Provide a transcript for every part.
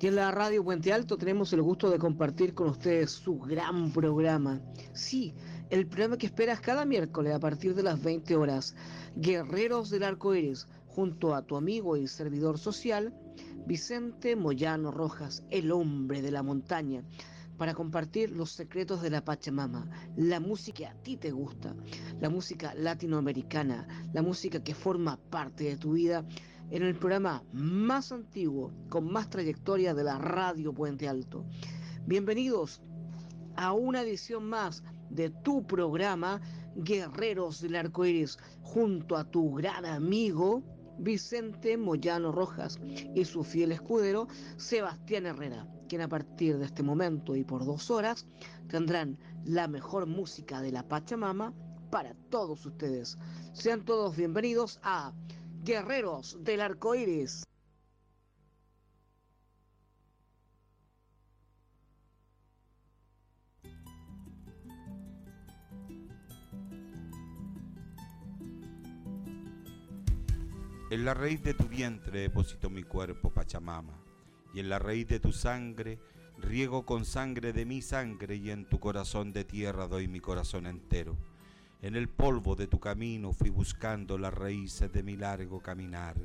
Y en la radio Puente Alto tenemos el gusto de compartir con ustedes su gran programa. Sí, el programa que esperas cada miércoles a partir de las 20 horas. Guerreros del Arco Iris, junto a tu amigo y servidor social, Vicente Moyano Rojas, el hombre de la montaña, para compartir los secretos de la Pachamama, la música que a ti te gusta, la música latinoamericana, la música que forma parte de tu vida en el programa más antiguo, con más trayectoria de la radio Puente Alto. Bienvenidos a una edición más de tu programa Guerreros del Arco Iris, junto a tu gran amigo Vicente Moyano Rojas y su fiel escudero Sebastián Herrera, quien a partir de este momento y por dos horas tendrán la mejor música de la Pachamama para todos ustedes. Sean todos bienvenidos a Guerreros del Arco Iris. En la raíz de tu vientre deposito mi cuerpo, Pachamama, y en la raíz de tu sangre riego con sangre de mi sangre, y en tu corazón de tierra doy mi corazón entero. En el polvo de tu camino fui buscando las raíces de mi largo caminar,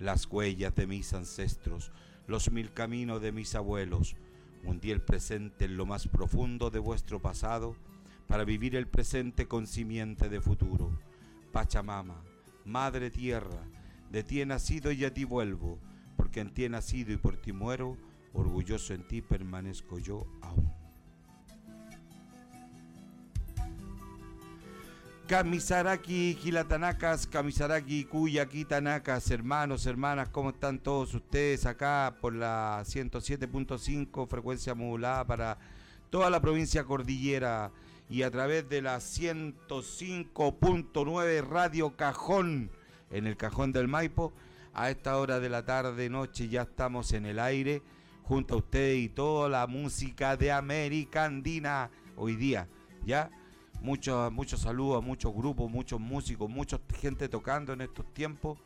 las huellas de mis ancestros, los mil caminos de mis abuelos. Hundí el presente en lo más profundo de vuestro pasado para vivir el presente con simiente de futuro. Pachamama, Madre Tierra, de ti he nacido y a ti vuelvo, porque en ti he nacido y por ti muero, orgulloso en ti permanezco yo aún. Kamisaraki, Gilatanacas, Kamisaraki, Kuyaki, Tanacas, hermanos, hermanas, ¿cómo están todos ustedes acá por la 107.5 frecuencia modulada para toda la provincia cordillera y a través de la 105.9 Radio Cajón? en el cajón del Maipo. A esta hora de la tarde, noche, ya estamos en el aire junto a ustedes y toda la música de América Andina hoy día. Ya, muchos muchos saludos a muchos grupos, muchos músicos, mucha gente tocando en estos tiempos.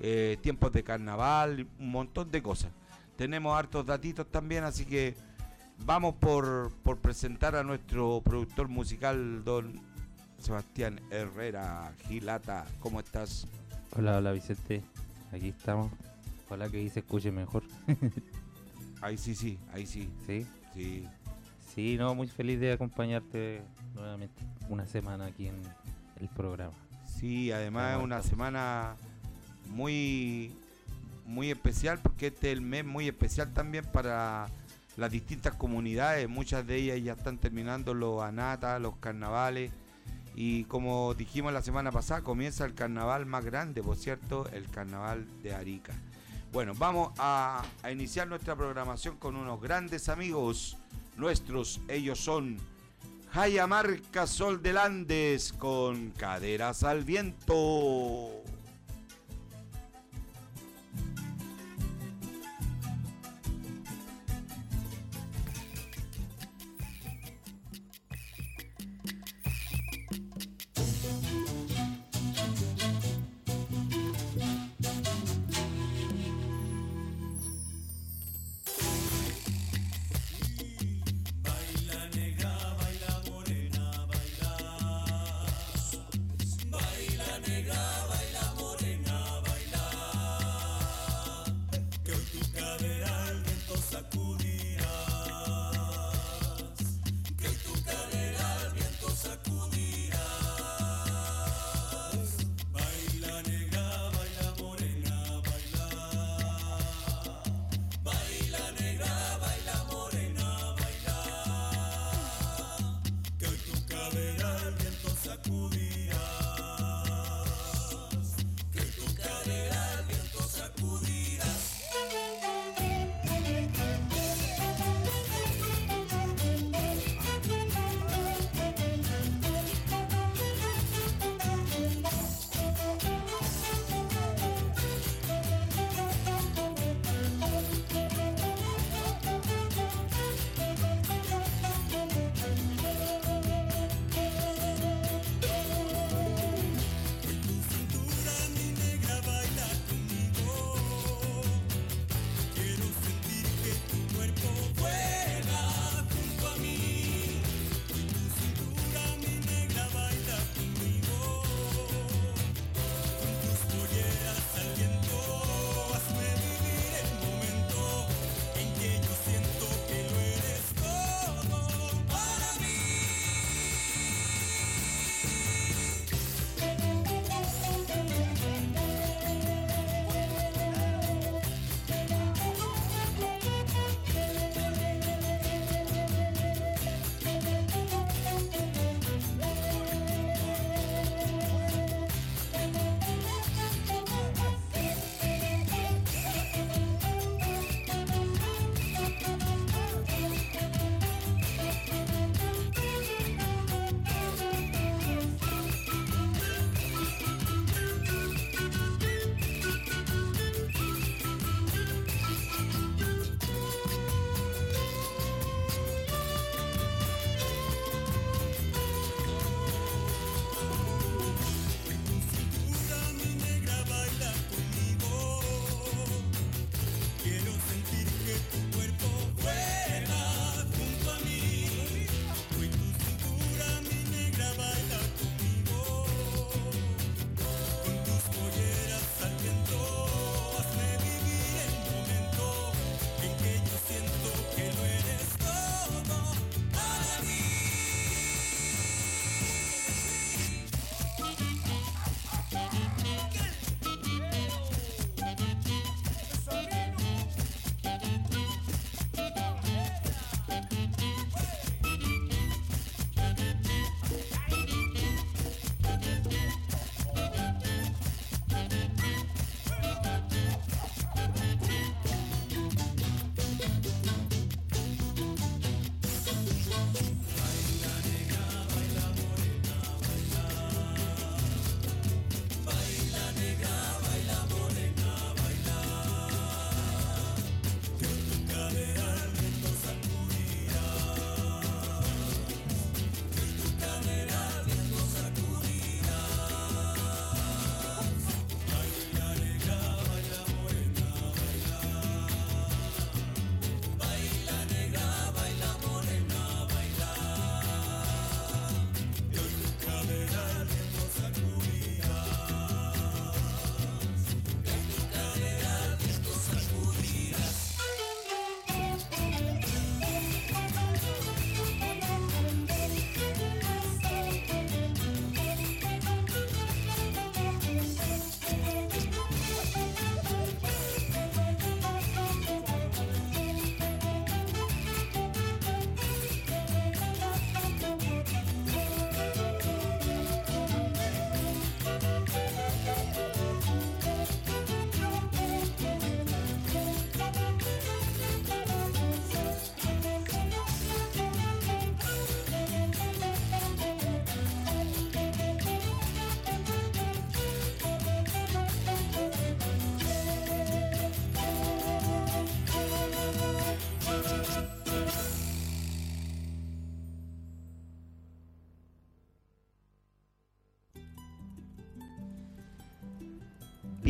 Eh, tiempos de carnaval, un montón de cosas. Tenemos hartos datitos también, así que vamos por, por presentar a nuestro productor musical, don Sebastián Herrera Gilata. ¿Cómo estás? Hola, hola Vicente, aquí estamos. Ojalá que ahí se escuche mejor. ahí sí, sí, ahí sí. ¿Sí? Sí. Sí, no, muy feliz de acompañarte nuevamente una semana aquí en el programa. Sí, además es una semana muy muy especial porque este es el mes muy especial también para las distintas comunidades, muchas de ellas ya están terminando los anatas, los carnavales y como dijimos la semana pasada, comienza el carnaval más grande, por cierto, el carnaval de Arica. Bueno, vamos a, iniciar nuestra programación con unos grandes amigos nuestros. Ellos son Jayamarca Sol del Andes con caderas al viento.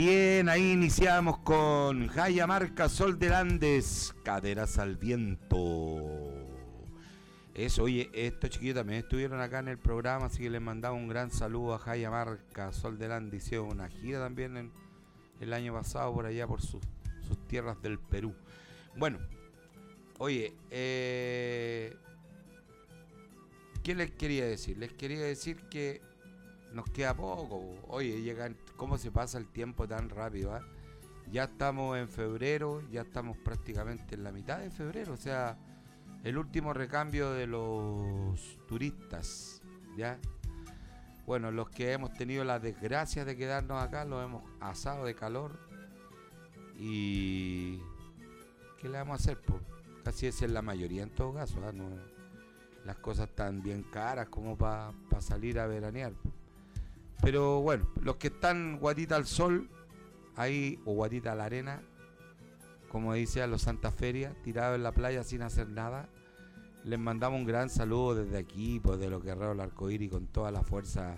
Bien, ahí iniciamos con Jaya Marca Sol del Andes, caderas al viento. Eso, oye, estos chiquillos también estuvieron acá en el programa, así que les mandaba un gran saludo a Jaya Marca Sol del Andes. Hicieron una gira también en, el año pasado por allá, por sus tierras del Perú. Bueno, oye, eh, ¿qué les quería decir? Les quería decir que nos queda poco. Oye, llegan, ¿cómo se pasa el tiempo tan rápido? Ah? Ya estamos en febrero, ya estamos prácticamente en la mitad de febrero, o sea, el último recambio de los turistas, ¿ya? Bueno, los que hemos tenido la desgracia de quedarnos acá, los hemos asado de calor y... ¿Qué le vamos a hacer? Pues casi es la mayoría en todo caso, ¿ah? las cosas están bien caras como para salir a veranear. Pero bueno, los que están guatita al sol, ahí, o guatita a la arena, como dice a los Santa Feria, tirados en la playa sin hacer nada, les mandamos un gran saludo desde aquí, pues de los guerreros del arcoíris, con toda la fuerza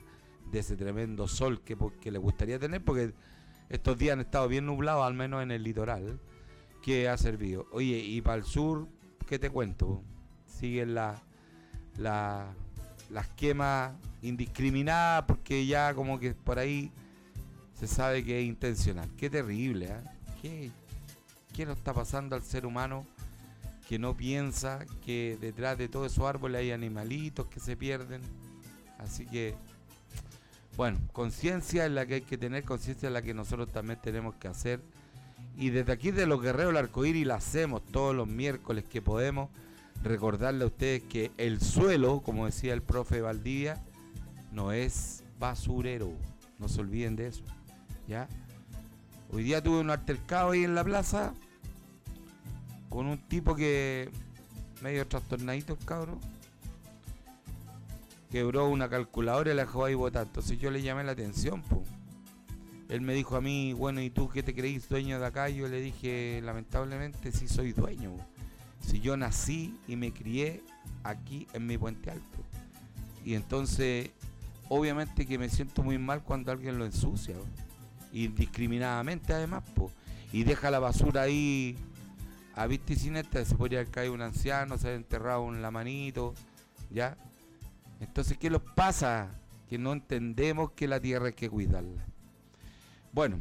de ese tremendo sol que, pues, que les gustaría tener, porque estos días han estado bien nublados, al menos en el litoral, que ha servido. Oye, y para el sur, ¿qué te cuento? Siguen la, las quemas indiscriminadas porque ya como que por ahí se sabe que es intencional. Qué terrible, ¿eh? ¿Qué, ¿Qué nos está pasando al ser humano que no piensa que detrás de todos esos árboles hay animalitos que se pierden? Así que, bueno, conciencia es la que hay que tener, conciencia es la que nosotros también tenemos que hacer. Y desde aquí de los guerreros del arcoíris la hacemos todos los miércoles que podemos recordarle a ustedes que el suelo, como decía el profe Valdivia, no es basurero. No se olviden de eso. ¿Ya? Hoy día tuve un altercado ahí en la plaza con un tipo que medio trastornadito, cabrón. Quebró una calculadora y la dejó ahí botar. Entonces yo le llamé la atención, pues. Él me dijo a mí, bueno, ¿y tú qué te creís dueño de acá? Yo le dije, lamentablemente sí soy dueño. Si yo nací y me crié aquí en mi puente alto. Y entonces, obviamente que me siento muy mal cuando alguien lo ensucia. Indiscriminadamente además, y deja la basura ahí a vista y se podría caer un anciano, se ha enterrado en la manito, ¿ya? Entonces, ¿qué nos pasa? Que no entendemos que la tierra hay que cuidarla. Bueno,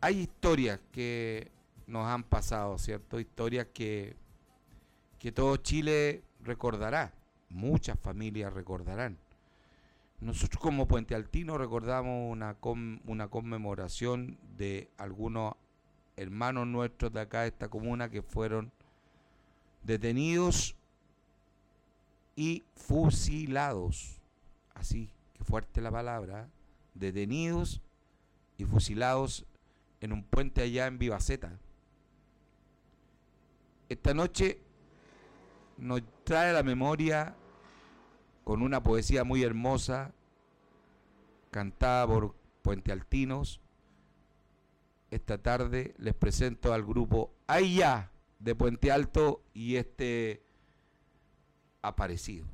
hay historias que nos han pasado, ¿cierto? Historias que, que todo Chile recordará, muchas familias recordarán. Nosotros como Puente Altino recordamos una, una conmemoración de algunos hermanos nuestros de acá de esta comuna que fueron detenidos y fusilados. Así, que fuerte la palabra. Detenidos y fusilados en un puente allá en Vivaceta esta noche nos trae a la memoria con una poesía muy hermosa, cantada por Puente Altinos. Esta tarde les presento al grupo Aya de Puente Alto y este aparecido.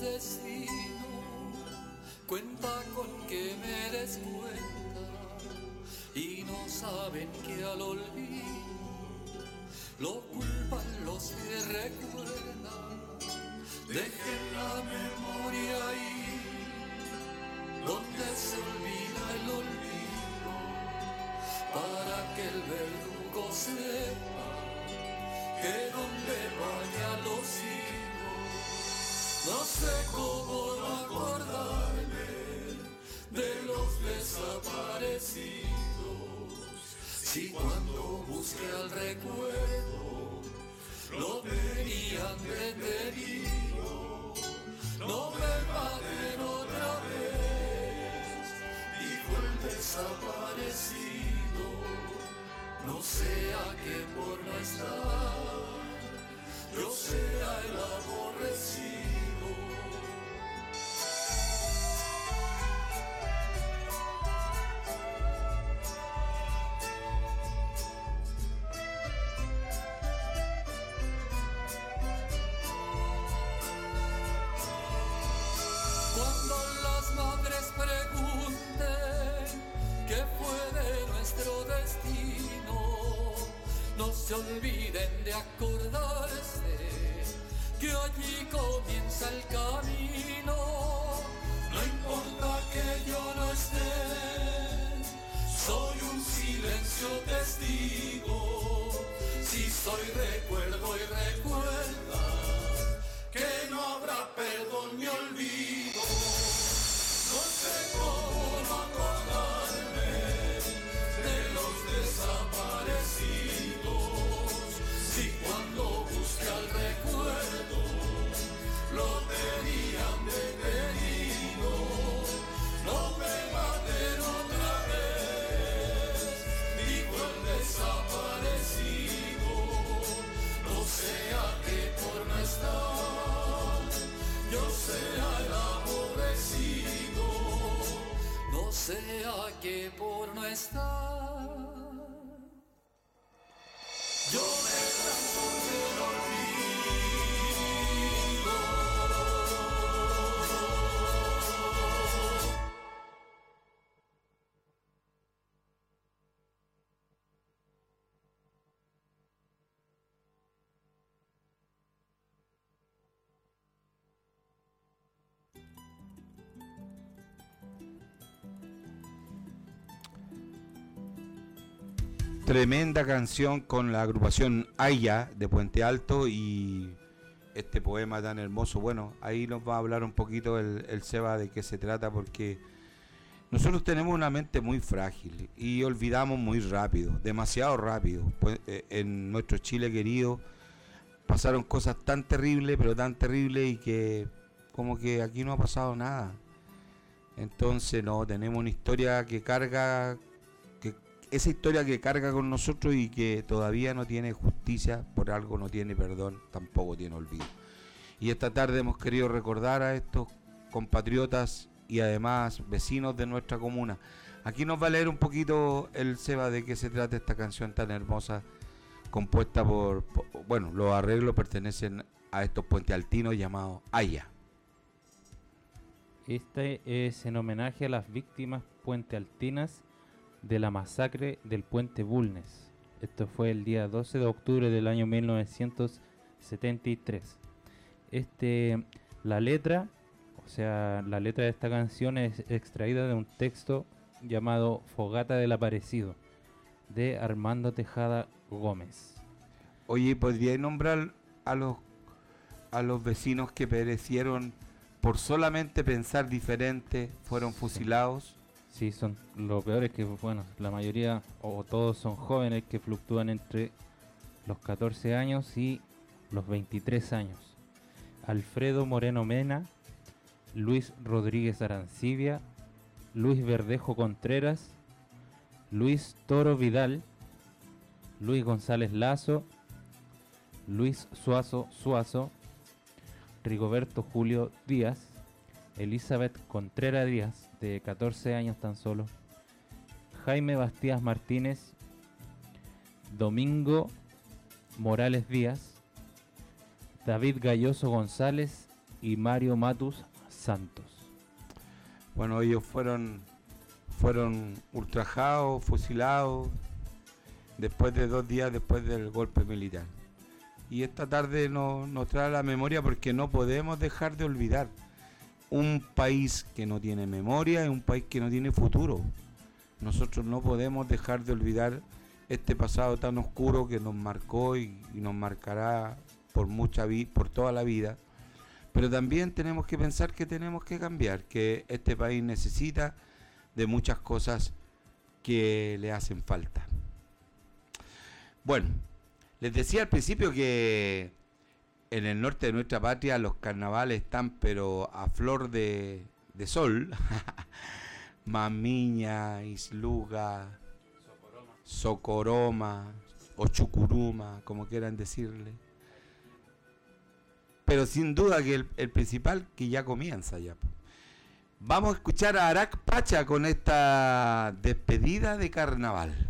says olviden de Tremenda canción con la agrupación Aya de Puente Alto y este poema tan hermoso. Bueno, ahí nos va a hablar un poquito el, Seba de qué se trata porque nosotros tenemos una mente muy frágil y olvidamos muy rápido, demasiado rápido. Pues, eh, en nuestro Chile querido pasaron cosas tan terribles, pero tan terribles y que como que aquí no ha pasado nada. Entonces, no, tenemos una historia que carga, esa historia que carga con nosotros y que todavía no tiene justicia, por algo no tiene perdón, tampoco tiene olvido. Y esta tarde hemos querido recordar a estos compatriotas y además vecinos de nuestra comuna. Aquí nos va a leer un poquito el Seba de qué se trata esta canción tan hermosa, compuesta por, bueno, los arreglos pertenecen a estos puentealtinos llamados Aya. Este es en homenaje a las víctimas puentealtinas de la masacre del puente Bulnes. Esto fue el día 12 de octubre del año 1973. Este, la letra, o sea, la letra de esta canción es extraída de un texto llamado Fogata del Aparecido, de Armando Tejada Gómez. Oye, ¿podría nombrar a los a los vecinos que perecieron por solamente pensar diferente, fueron fusilados? Sí, son lo peor es que, bueno, la mayoría o todos son jóvenes que fluctúan entre los 14 años y los 23 años. Alfredo Moreno Mena, Luis Rodríguez Arancibia, Luis Verdejo Contreras, Luis Toro Vidal, Luis González Lazo, Luis Suazo Suazo, Rigoberto Julio Díaz, Elizabeth Contreras Díaz, de 14 años tan solo, Jaime Bastías Martínez, Domingo Morales Díaz, David Galloso González y Mario Matus Santos. Bueno, ellos fueron, fueron ultrajados, fusilados, después de dos días después del golpe militar. Y esta tarde nos, trae la memoria porque no podemos dejar de olvidar. Un país que no tiene memoria es un país que no tiene futuro. Nosotros no podemos dejar de olvidar este pasado tan oscuro que nos marcó y, y nos marcará por mucha vi- por toda la vida. Pero también tenemos que pensar que tenemos que cambiar, que este país necesita de muchas cosas que le hacen falta. Bueno, les decía al principio que en el norte de nuestra patria los carnavales están pero a flor de, sol. Mamiña, Isluga, Socoroma o Chucuruma, como quieran decirle. Pero sin duda que el, principal que ya comienza ya. Vamos a escuchar a Arak Pacha con esta despedida de carnaval.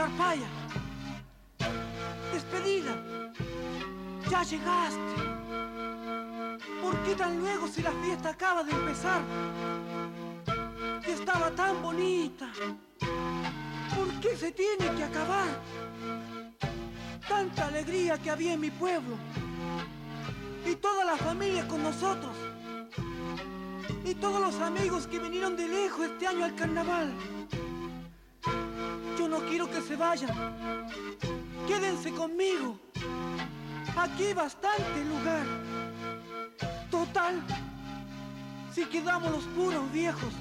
Cacharpaya. Despedida. Ya llegaste. ¿Por qué tan luego si la fiesta acaba de empezar? Que estaba tan bonita. ¿Por qué se tiene que acabar? Tanta alegría que había en mi pueblo. Y toda la familia con nosotros. Y todos los amigos que vinieron de lejos este año al carnaval. Vayan. Quédense conmigo. Aquí bastante lugar. Total, si quedamos los puros viejos,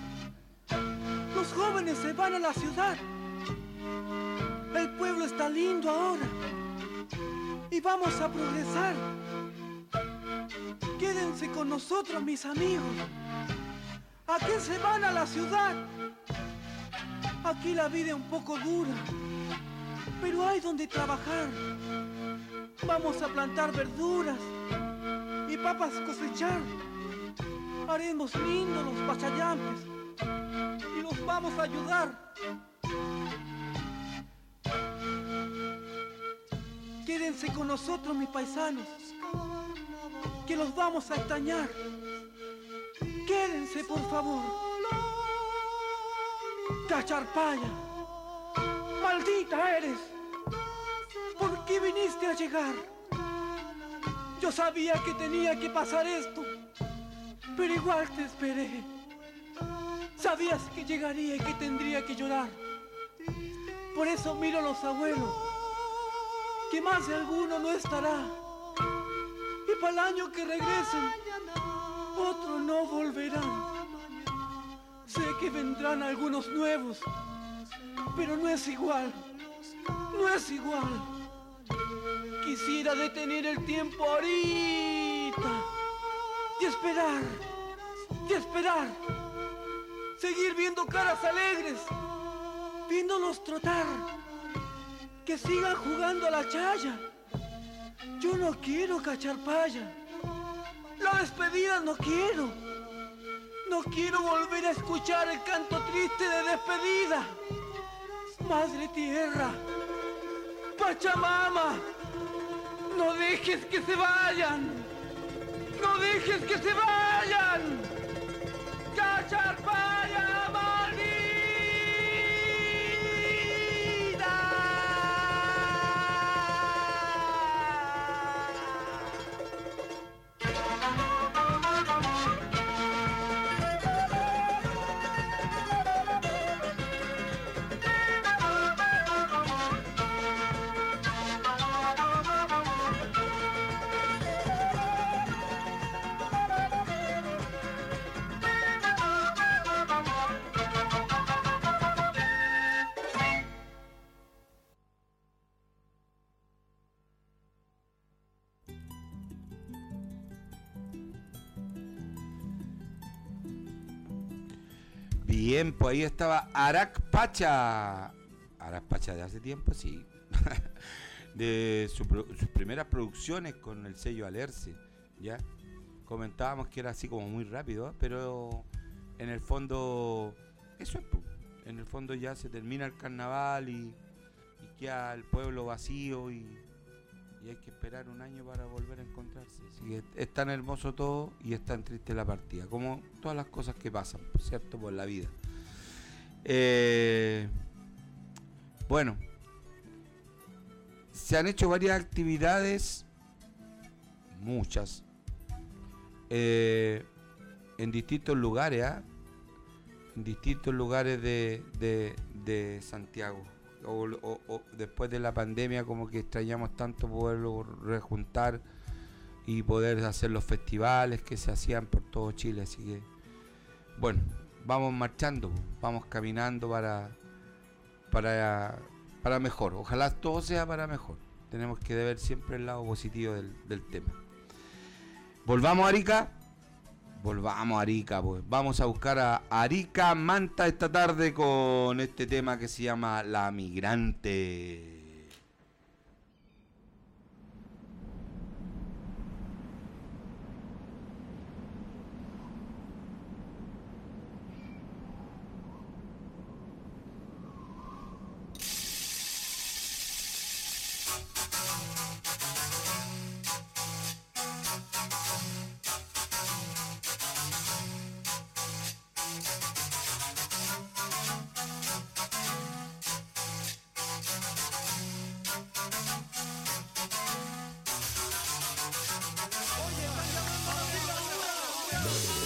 Los jóvenes se van a la ciudad. El pueblo está lindo ahora. Y vamos a progresar. Quédense con nosotros, mis amigos. ¿A qué se van a la ciudad? Aquí la vida es un poco dura, pero hay donde trabajar. Vamos a plantar verduras y papas cosechar. Haremos lindos los pachayampes y los vamos a ayudar. Quédense con nosotros, mis paisanos, que los vamos a extrañar. Quédense, por favor. Cacharpaya, maldita eres. ¿Por qué viniste a llegar? Yo sabía que tenía que pasar esto, pero igual te esperé. Sabías que llegaría y que tendría que llorar. Por eso miro a los abuelos, que más de alguno no estará. Y para el año que regresen, otros no volverán. Sé que vendrán algunos nuevos, pero no es igual, no es igual. Quisiera detener el tiempo ahorita y esperar, y esperar. Seguir viendo caras alegres, viéndolos trotar, que sigan jugando a la chaya. Yo no quiero cachar paya. La despedida no quiero. No quiero volver a escuchar el canto triste de despedida. Madre Tierra, Pachamama, no dejes que se vayan. No dejes que se vayan. Ahí estaba Arak Pacha. Arak Pacha de hace tiempo, sí. de su sus primeras producciones con el sello Alerce, ¿ya? Comentábamos que era así como muy rápido, pero en el fondo, eso es, en el fondo ya se termina el carnaval y, queda el pueblo vacío y, hay que esperar un año para volver a encontrarse. Que es tan hermoso todo y es tan triste la partida, como todas las cosas que pasan, ¿cierto? Por la vida. Eh, bueno, se han hecho varias actividades, muchas, eh, en distintos lugares, ¿ah? en distintos lugares de, de- Santiago. Después de la pandemia como que extrañamos tanto poderlo rejuntar y poder hacer los festivales que se hacían por todo Chile. Así que, bueno, vamos marchando, vamos caminando para, para, para mejor. Ojalá todo sea para mejor. Tenemos que ver siempre el lado positivo del, del tema. Volvamos a Arica. Volvamos a Arica, pues. Vamos a buscar a Arica Manta esta tarde con este tema que se llama La Migrante. Show.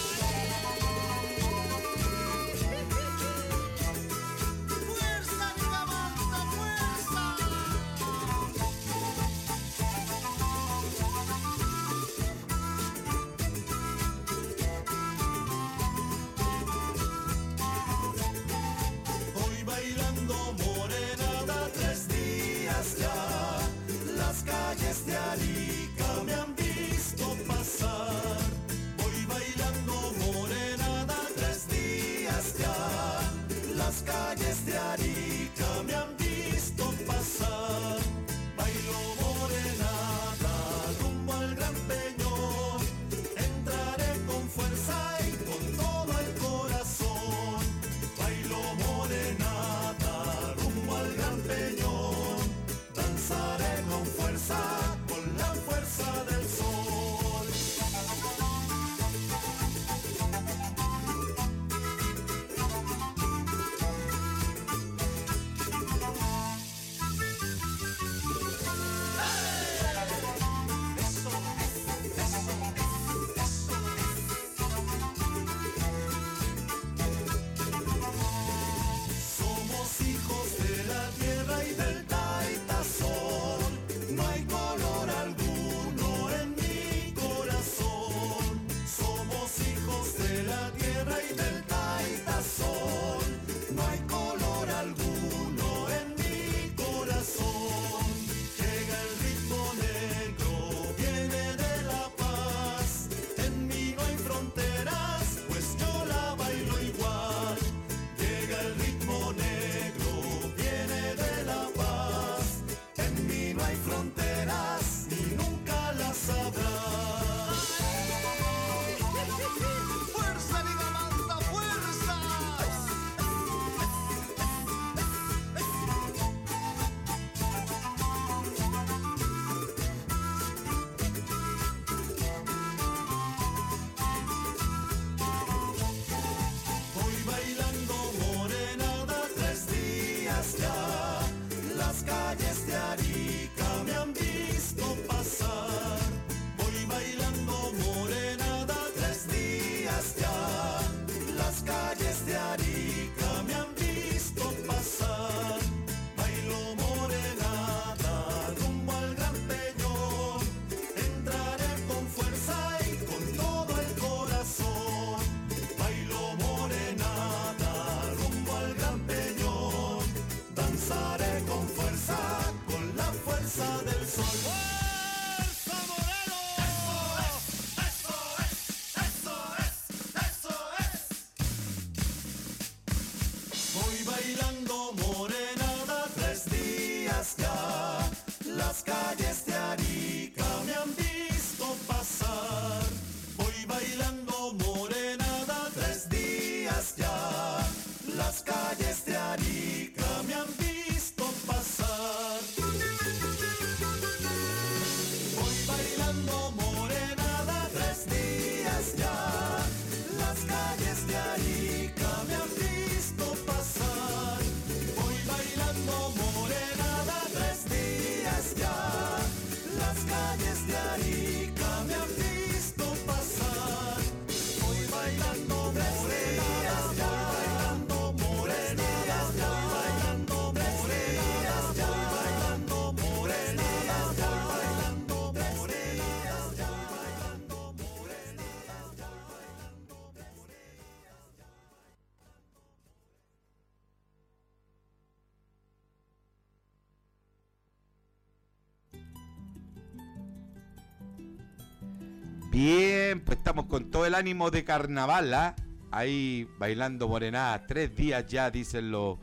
Bien, pues estamos con todo el ánimo de carnaval, ¿ah? Ahí bailando morenada, tres días ya, dicen los...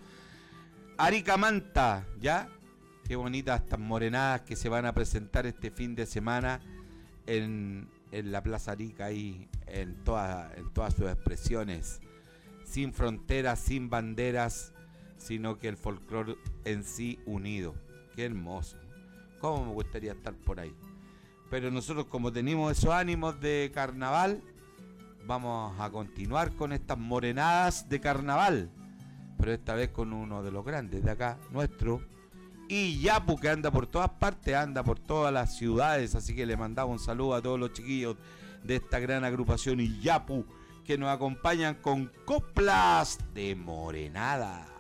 Aricamanta, ¿ya? Qué bonitas estas morenadas que se van a presentar este fin de semana en, en la Plaza Arica, ahí, en, en todas sus expresiones. Sin fronteras, sin banderas, sino que el folclore en sí unido. Qué hermoso. ¿Cómo me gustaría estar por ahí? Pero nosotros como tenemos esos ánimos de carnaval, vamos a continuar con estas morenadas de carnaval. Pero esta vez con uno de los grandes de acá, nuestro. Y Yapu que anda por todas partes, anda por todas las ciudades. Así que le mandamos un saludo a todos los chiquillos de esta gran agrupación y Yapu que nos acompañan con coplas de morenada.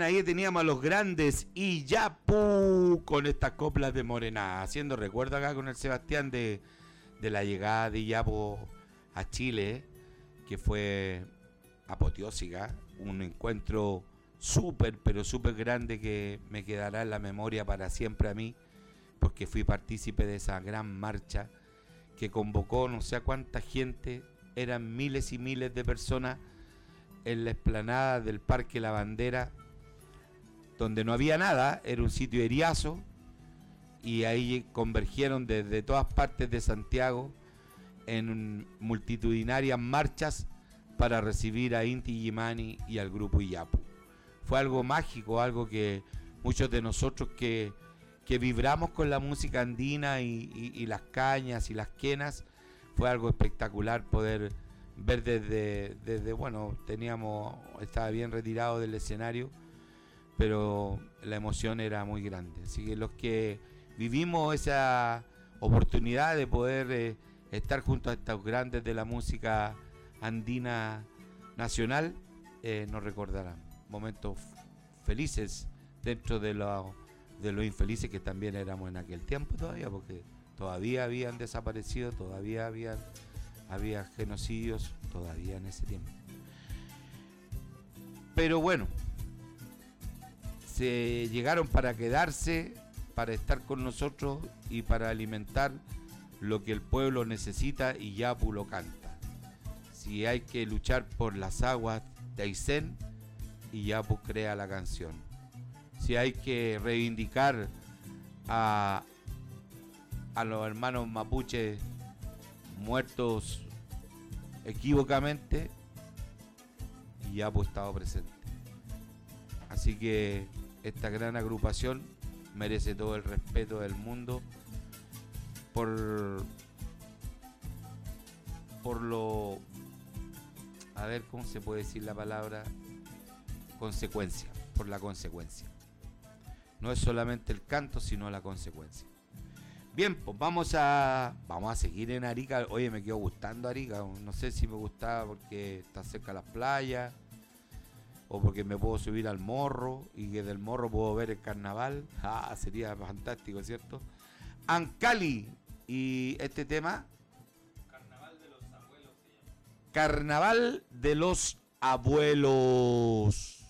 Ahí teníamos a los grandes y Yapu con estas coplas de Morena, haciendo recuerdo acá con el Sebastián de, de la llegada de Yapu a Chile, que fue apoteósica, un encuentro súper, pero súper grande que me quedará en la memoria para siempre a mí, porque fui partícipe de esa gran marcha que convocó no sé cuánta gente, eran miles y miles de personas en la explanada del Parque La Bandera, donde no había nada, era un sitio eriazo, y ahí convergieron desde todas partes de Santiago en multitudinarias marchas para recibir a Inti Gimani y al grupo Iyapu. Fue algo mágico, algo que muchos de nosotros que, que vibramos con la música andina y, y- las cañas y las quenas, fue algo espectacular poder ver desde, desde, bueno, teníamos, estaba bien retirado del escenario, pero la emoción era muy grande. Así que los que vivimos esa oportunidad de poder eh, estar junto a estos grandes de la música andina nacional, eh, nos recordarán momentos felices dentro de lo, de lo infelices que también éramos en aquel tiempo todavía, porque todavía habían desaparecido, todavía habían había genocidios todavía en ese tiempo. Pero bueno, se llegaron para quedarse, para estar con nosotros y para alimentar lo que el pueblo necesita y Yapu lo canta. Si hay que luchar por las aguas de Aysén, y Yapu crea la canción. Si hay que reivindicar a, a los hermanos mapuches muertos equívocamente, y Yapu estado presente. Así que esta gran agrupación merece todo el respeto del mundo por por lo a ver cómo se puede decir la palabra consecuencia, por la consecuencia. No es solamente el canto, sino la consecuencia. Bien, pues vamos a vamos a seguir en Arica. Oye, me quedó gustando Arica. No sé si me gustaba porque está cerca de las playas o porque me puedo subir al morro y que del morro puedo ver el carnaval. Ah, sería fantástico, ¿cierto? Ancali y este tema Carnaval de los abuelos. Es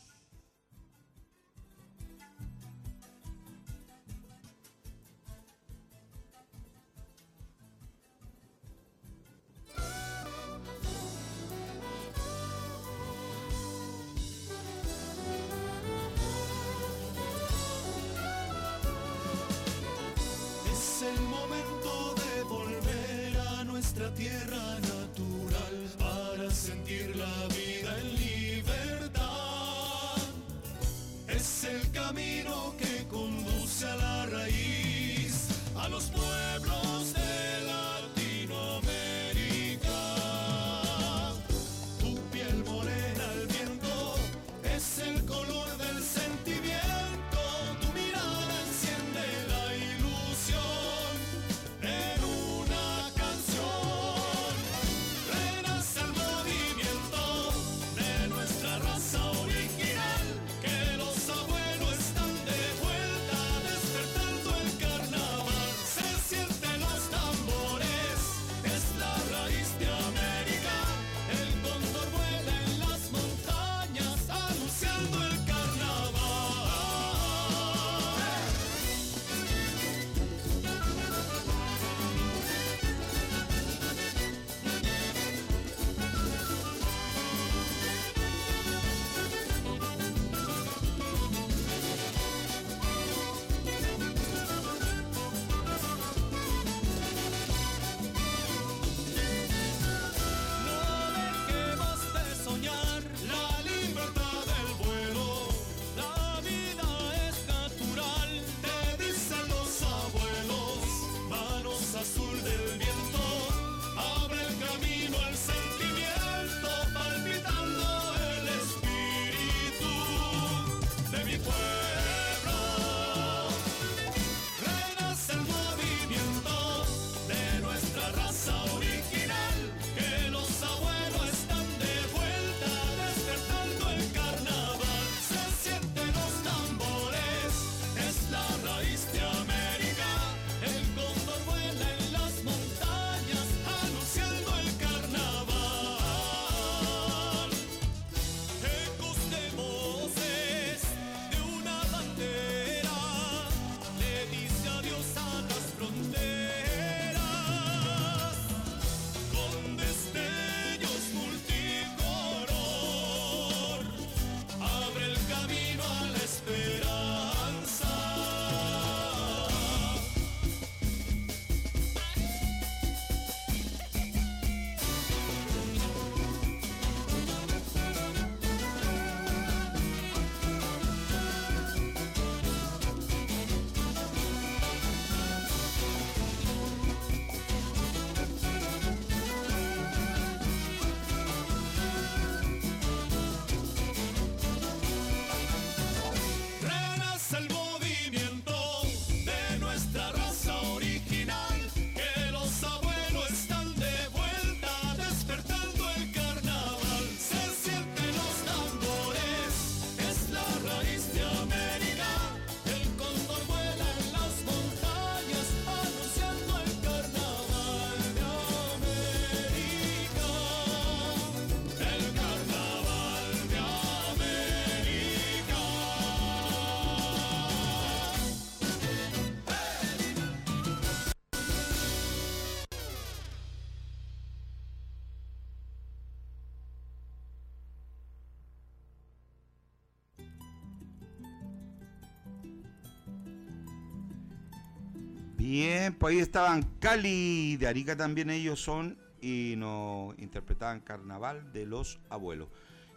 Bien, pues ahí estaban Cali, de Arica también ellos son, y nos interpretaban Carnaval de los Abuelos.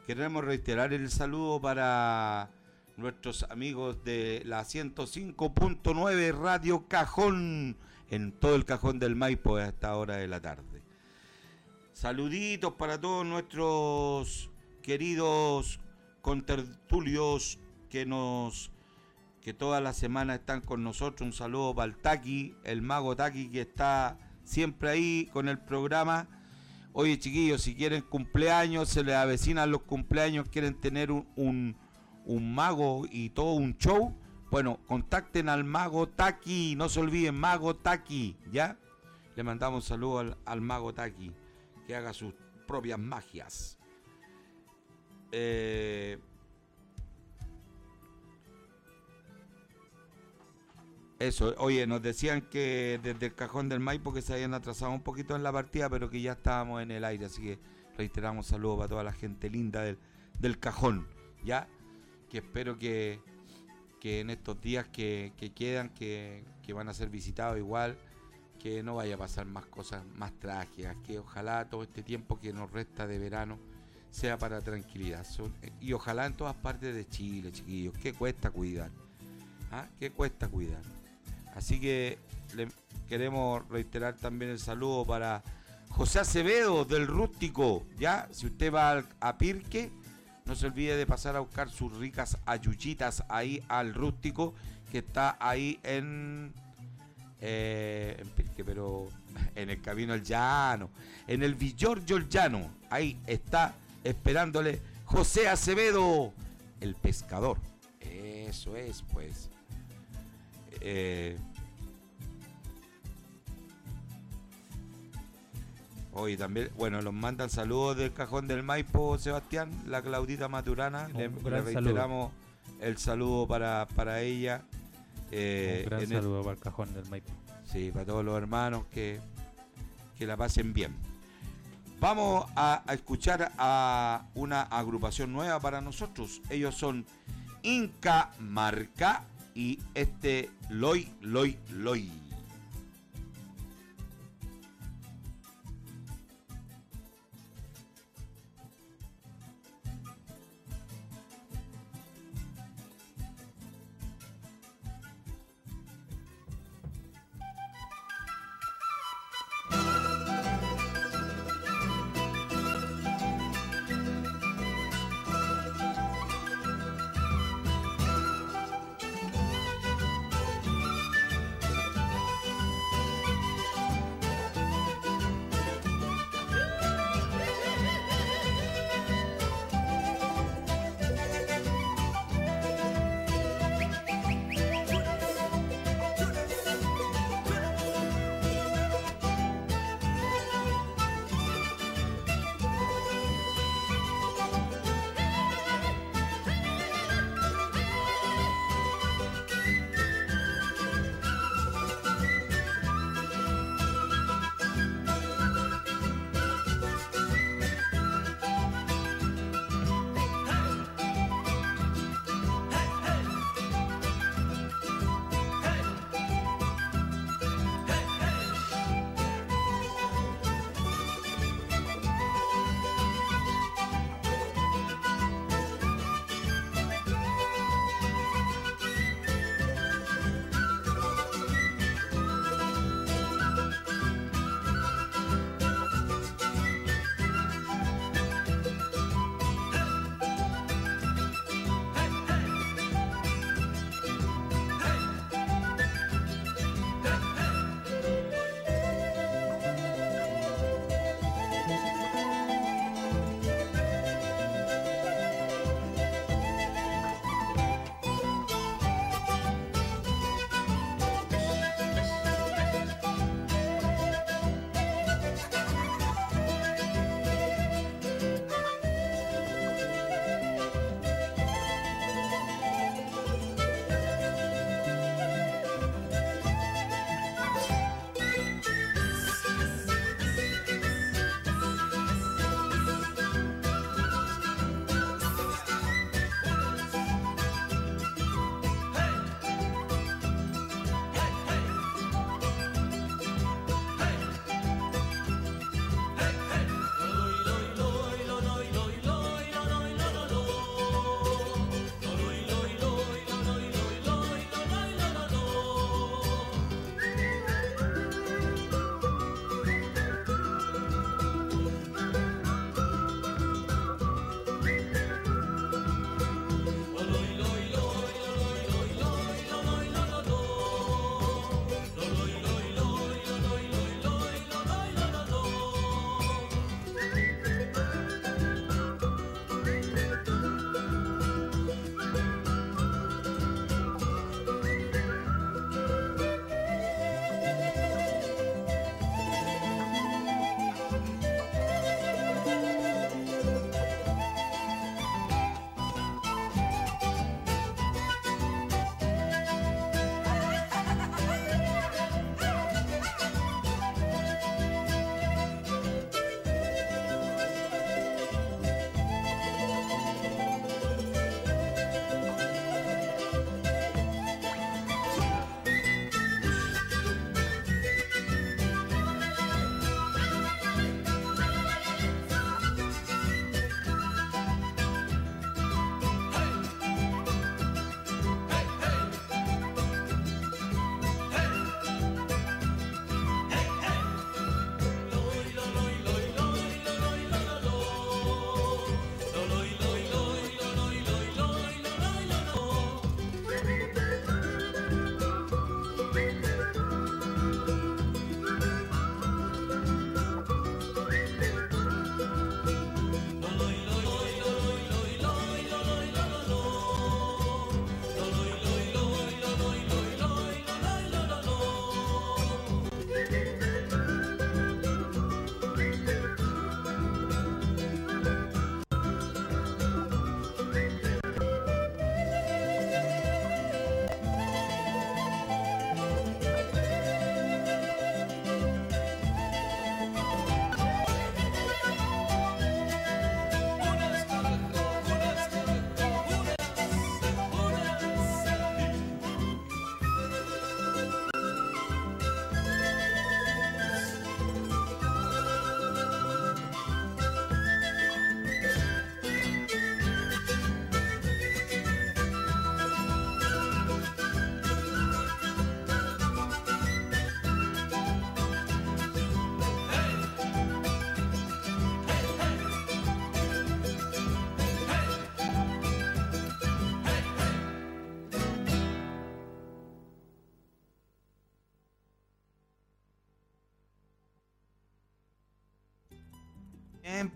Queremos reiterar el saludo para nuestros amigos de la 105.9 Radio Cajón, en todo el cajón del Maipo a esta hora de la tarde. Saluditos para todos nuestros queridos contertulios que nos que toda la semana están con nosotros. Un saludo para el Taki, el mago Taki que está siempre ahí con el programa. Oye chiquillos, si quieren cumpleaños, se les avecinan los cumpleaños, quieren tener un, un, un mago y todo un show, bueno, contacten al mago Taki, no se olviden, mago Taki, ¿ya? Le mandamos un saludo al, al mago Taki, que haga sus propias magias. Eh, Eso, oye, nos decían que desde el cajón del Maipo que se habían atrasado un poquito en la partida, pero que ya estábamos en el aire, así que reiteramos saludos para toda la gente linda del, del cajón, ¿ya? Que espero que, que en estos días que, que quedan, que, que van a ser visitados igual, que no vaya a pasar más cosas más trágicas, que ojalá todo este tiempo que nos resta de verano sea para tranquilidad. Y ojalá en todas partes de Chile, chiquillos, ¿qué cuesta cuidar? ¿Ah? ¿Qué cuesta cuidar? Así que le queremos reiterar también el saludo para José Acevedo del Rústico. Ya, si usted va a Pirque, no se olvide de pasar a buscar sus ricas ayuchitas ahí al Rústico, que está ahí en, eh, en Pirque, pero en el camino al llano, en el Villorgio llano. Ahí está esperándole José Acevedo, el pescador. Eso es, pues. Eh, Hoy también, bueno, los mandan saludos del cajón del Maipo, Sebastián, la Claudita Maturana. Le, saludo. reiteramos el saludo para, para ella. Eh, Un gran en el- saludo para el cajón del Maipo. Sí, para todos los hermanos que, que la pasen bien. Vamos a, a escuchar a una agrupación nueva para nosotros. Ellos son Inca Marca y este Loy Loy Loy.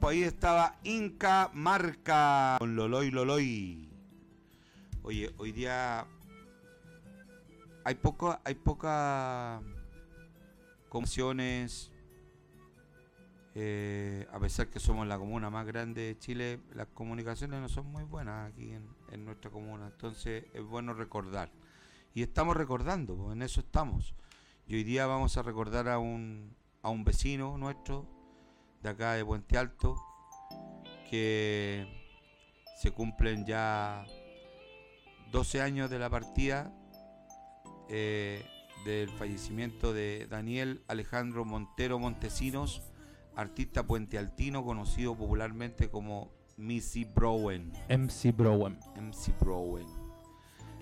Ahí estaba Inca Marca con Loloy Loloy. Oye, hoy día hay poco, hay poca comisiones. eh, a pesar que somos la comuna más grande de Chile, las comunicaciones no son muy buenas aquí en, en nuestra comuna. Entonces es bueno recordar. Y estamos recordando, pues, en eso estamos. Y hoy día vamos a recordar a un, a un vecino nuestro de acá de Puente Alto que se cumplen ya 12 años de la partida eh, del fallecimiento de Daniel Alejandro Montero Montesinos, artista puentealtino conocido popularmente como Missy Browen. MC Browen. MC Browen.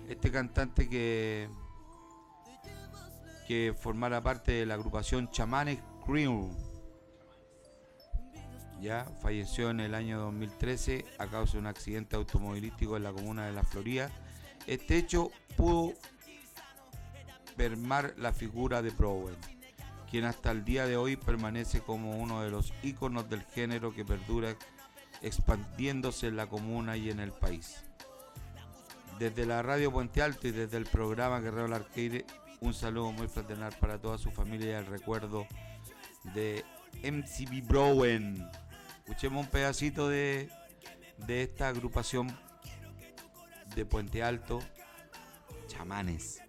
Este cantante que que formara parte de la agrupación Chamanes Crew. Ya falleció en el año 2013 a causa de un accidente automovilístico en la comuna de La Florida. Este hecho pudo permar la figura de Browen, quien hasta el día de hoy permanece como uno de los íconos del género que perdura expandiéndose en la comuna y en el país. Desde la radio Puente Alto y desde el programa Guerrero Arqueire, un saludo muy fraternal para toda su familia y el recuerdo de MCB Browen. Escuchemos un pedacito de, de esta agrupación de Puente Alto, chamanes.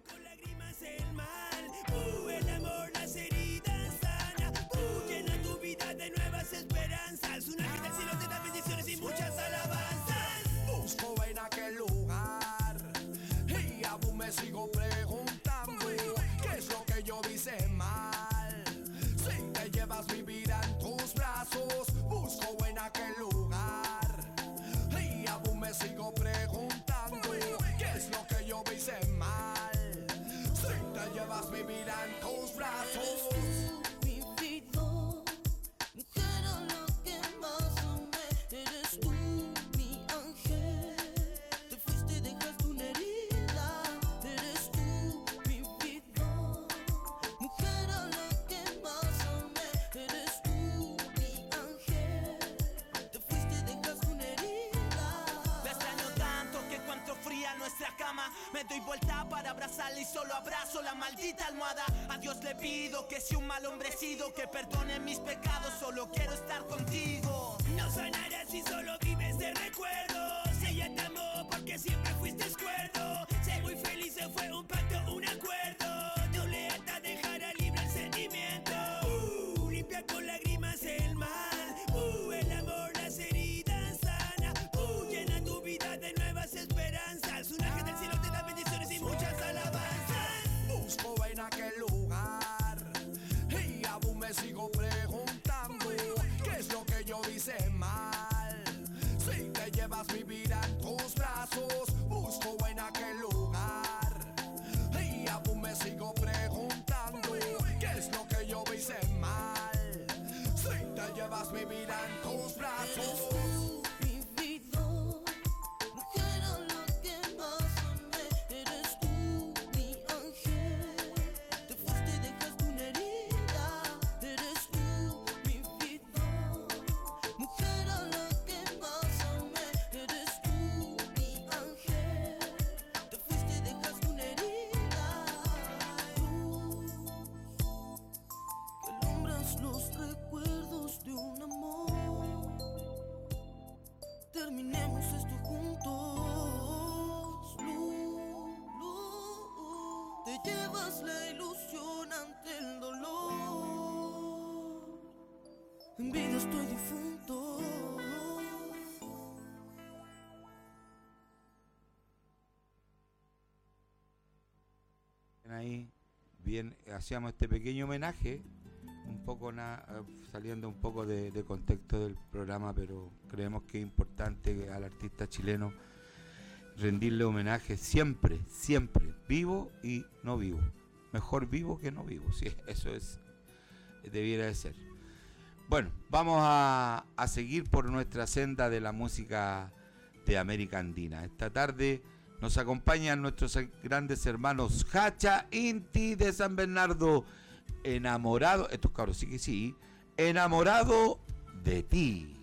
Doy vuelta para abrazarla y solo abrazo la maldita almohada A Dios le pido que si un mal hombre he sido Que perdone mis pecados, solo quiero estar contigo No sonará si solo vives de recuerdos. Ella te amó porque siempre fuiste escuerdo. Sé muy feliz, se fue un pacto, Oh. Bien hacíamos este pequeño homenaje un poco eh, saliendo un poco de, contexto del programa pero creemos que es importante al artista chileno rendirle homenaje siempre siempre vivo y no vivo. Mejor vivo que no vivo sí eso es debiera de ser. Bueno vamos a, a seguir por nuestra senda de la música de América Andina. Esta tarde nos acompañan nuestros grandes hermanos Hacha Inti de San Bernardo, enamorado, estos cabros sí que sí, enamorado de ti.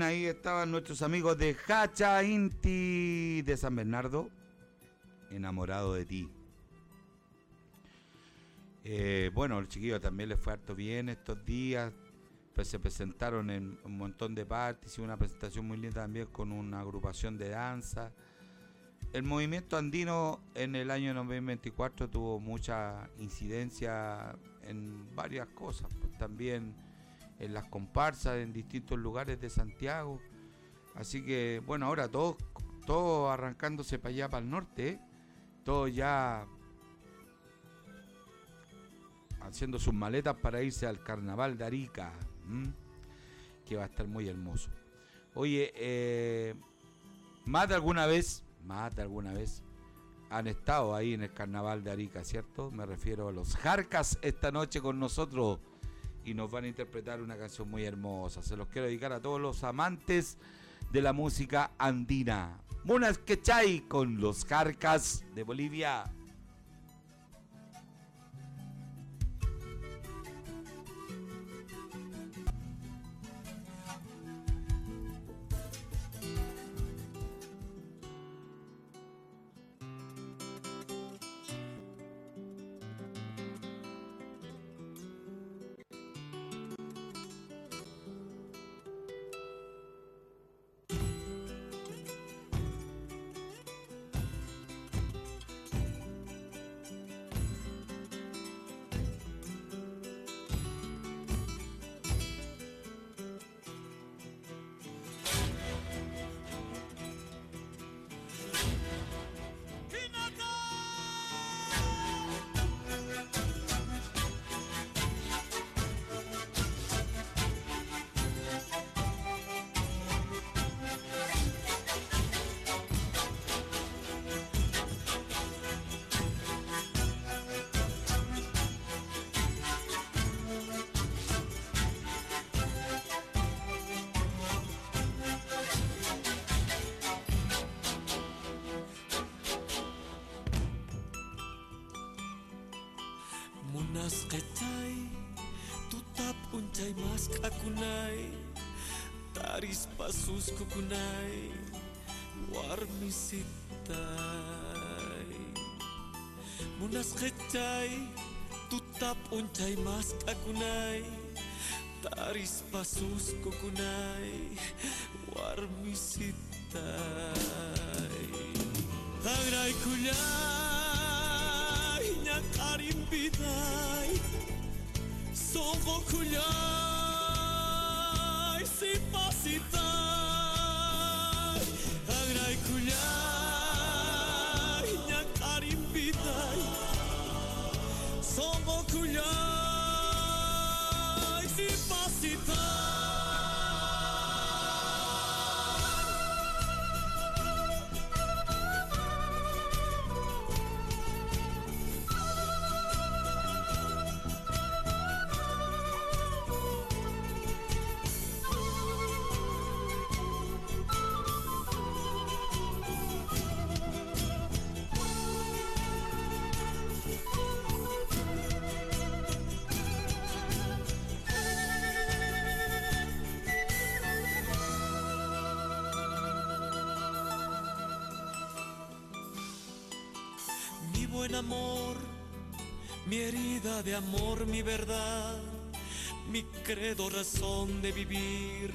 Ahí estaban nuestros amigos de Hacha Inti de San Bernardo. Enamorado de ti. Eh, bueno, el chiquillo también les fue harto bien estos días. Pues se presentaron en un montón de partes y una presentación muy linda también con una agrupación de danza. El movimiento andino en el año 2024 tuvo mucha incidencia en varias cosas, pues también en las comparsas en distintos lugares de Santiago. Así que bueno, ahora todos todo arrancándose para allá, para el norte, ¿eh? todos ya haciendo sus maletas para irse al carnaval de Arica, que va a estar muy hermoso. Oye, eh, más de alguna vez, más de alguna vez, han estado ahí en el carnaval de Arica, ¿cierto? Me refiero a los Jarcas esta noche con nosotros y nos van a interpretar una canción muy hermosa. Se los quiero dedicar a todos los amantes de la música andina. Munas Quechay con los Jarcas de Bolivia. Pasus kukunai Warmi sitai Munas kecai Tutap uncai mas kakunai Taris pasus kukunai Warmi sitai Tangrai kulai Nyakarim bidai. Songo kulai Sipa sitai buen amor, mi herida de amor, mi verdad, mi credo, razón de vivir,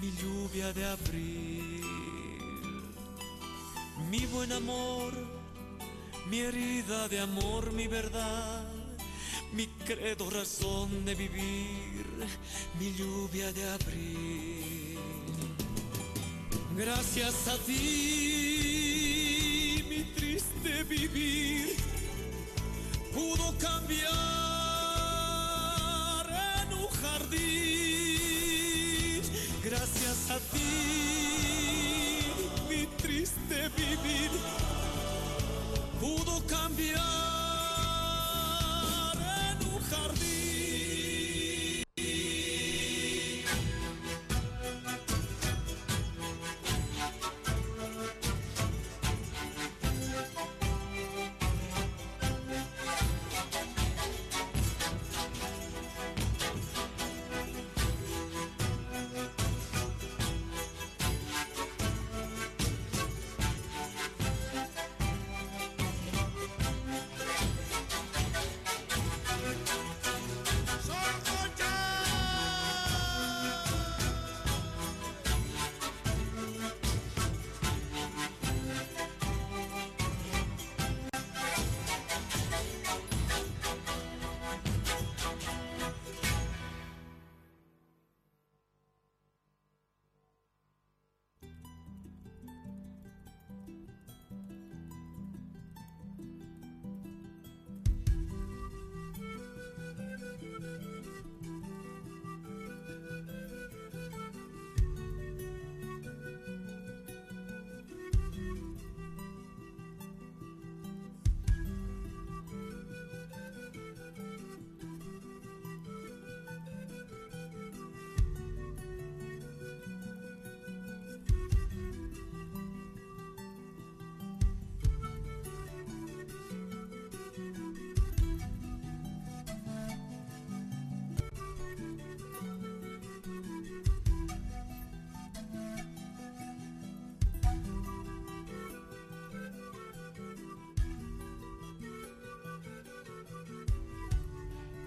mi lluvia de abril. Mi buen amor, mi herida de amor, mi verdad, mi credo, razón de vivir, mi lluvia de abril. Gracias a ti, mi triste vivir pudo cambiar en un jardín. Gracias a ti, mi triste vivir pudo cambiar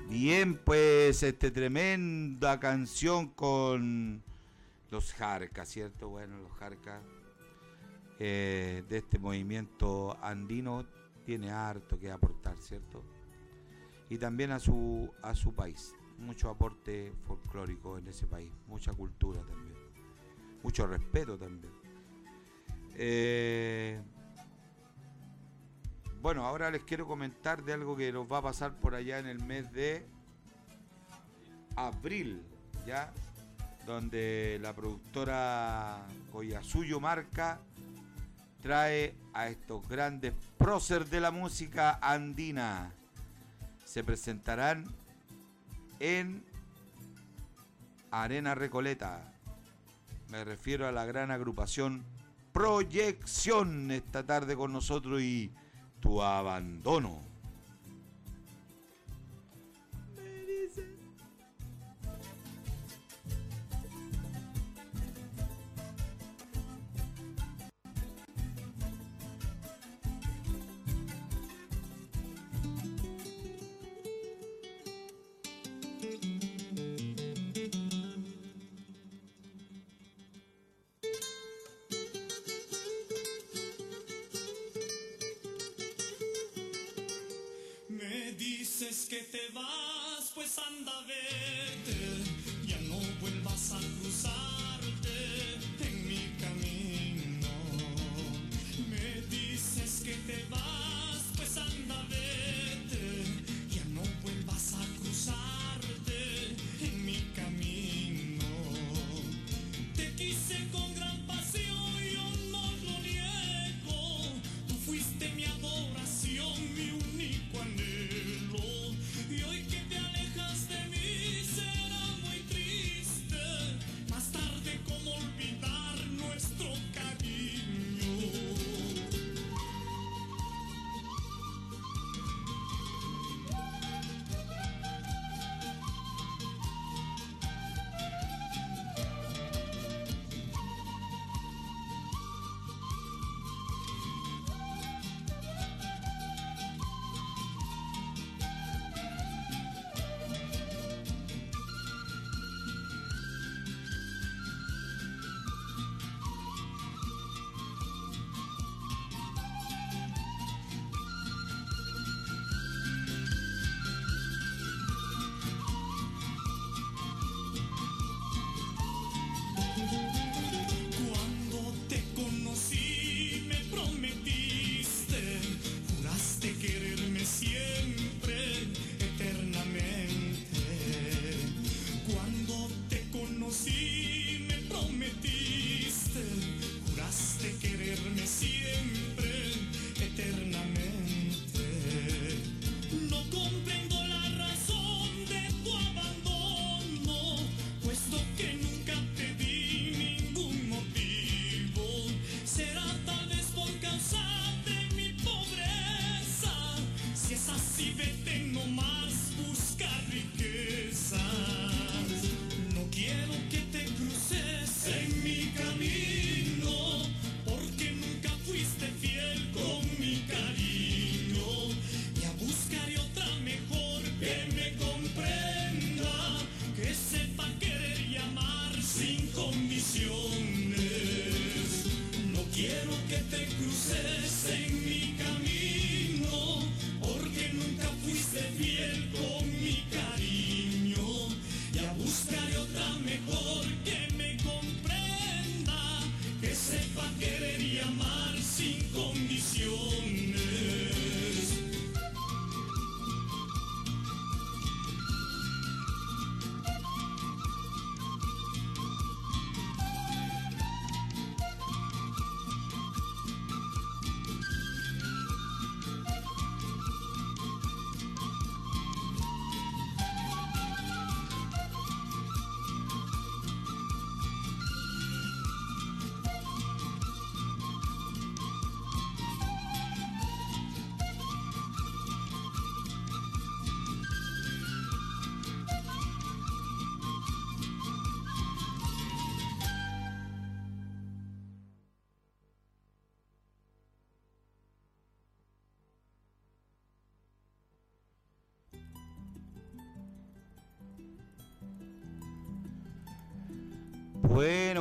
Bien, pues, este tremenda canción con los Jarcas, ¿cierto? Bueno, los Jarcas eh, de este movimiento andino tiene harto que aportar, ¿cierto? Y también a su, a su país, mucho aporte folclórico en ese país, mucha cultura también, mucho respeto también. Eh, bueno, ahora les quiero comentar de algo que nos va a pasar por allá en el mes de abril, ¿ya? Donde la productora Coyasuyo Marca trae a estos grandes próceres de la música andina. Se presentarán en Arena Recoleta. Me refiero a la gran agrupación Proyección esta tarde con nosotros y tu abandono.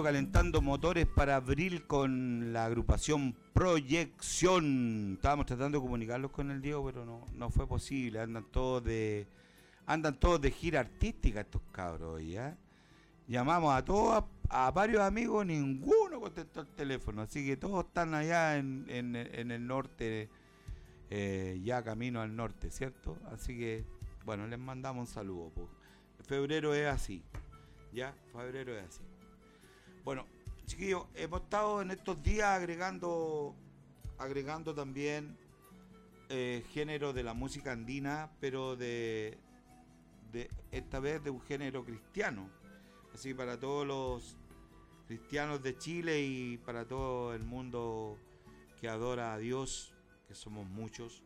Calentando motores para abril con la agrupación Proyección. Estábamos tratando de comunicarlos con el Diego, pero no, no fue posible. Andan todos de andan todos de gira artística estos cabros, ¿ya? Llamamos a todos, a, varios amigos, ninguno contestó el teléfono, así que todos están allá en, en- el norte, eh, ya camino al norte, ¿cierto? Así que, bueno, les mandamos un saludo. Febrero es así, ¿ya? Febrero es así. Bueno, chiquillos, hemos estado en estos días agregando, agregando también eh, género de la música andina, pero de, esta vez de un género cristiano. Así para todos los cristianos de Chile y para todo el mundo que adora a Dios, que somos muchos.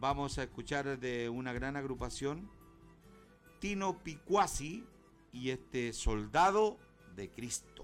Vamos a escuchar de una gran agrupación, Tino Picuasi y este Soldado de Cristo.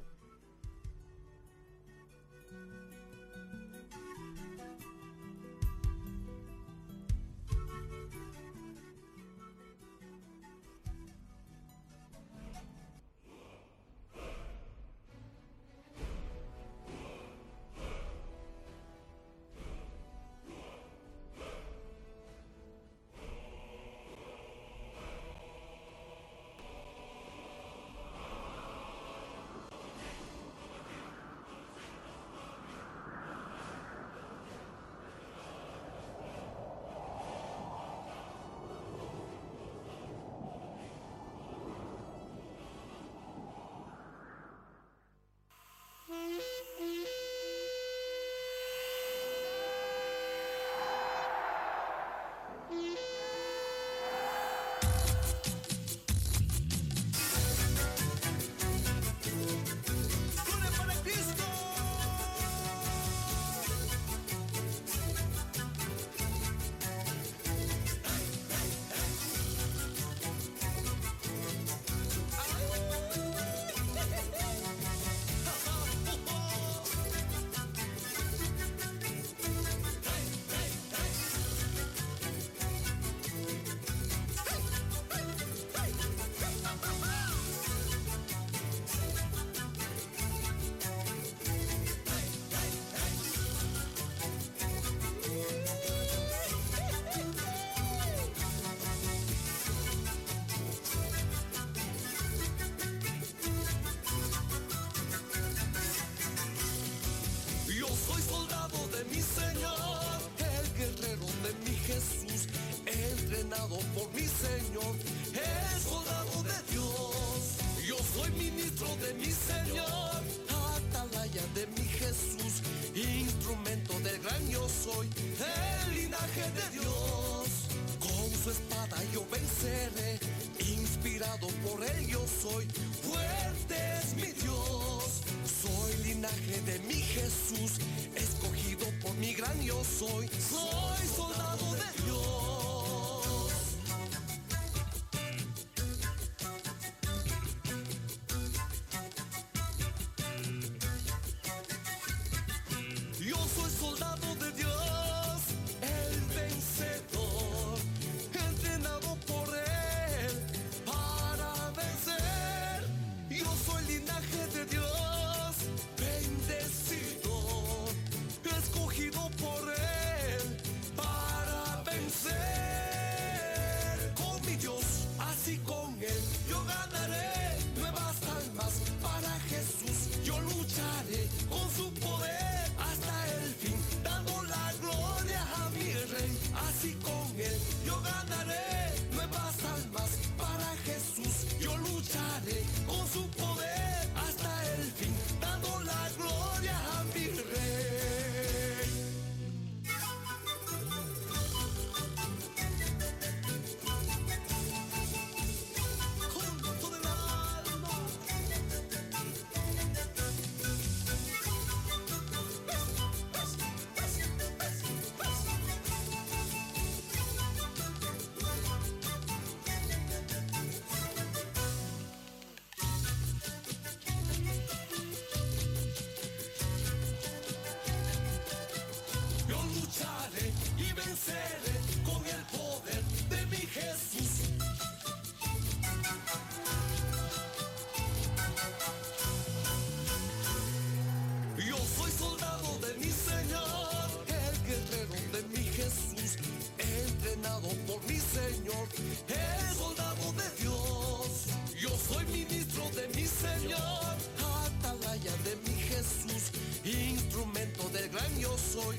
Soy Señor, atalaya de mi Jesús, instrumento del gran yo soy,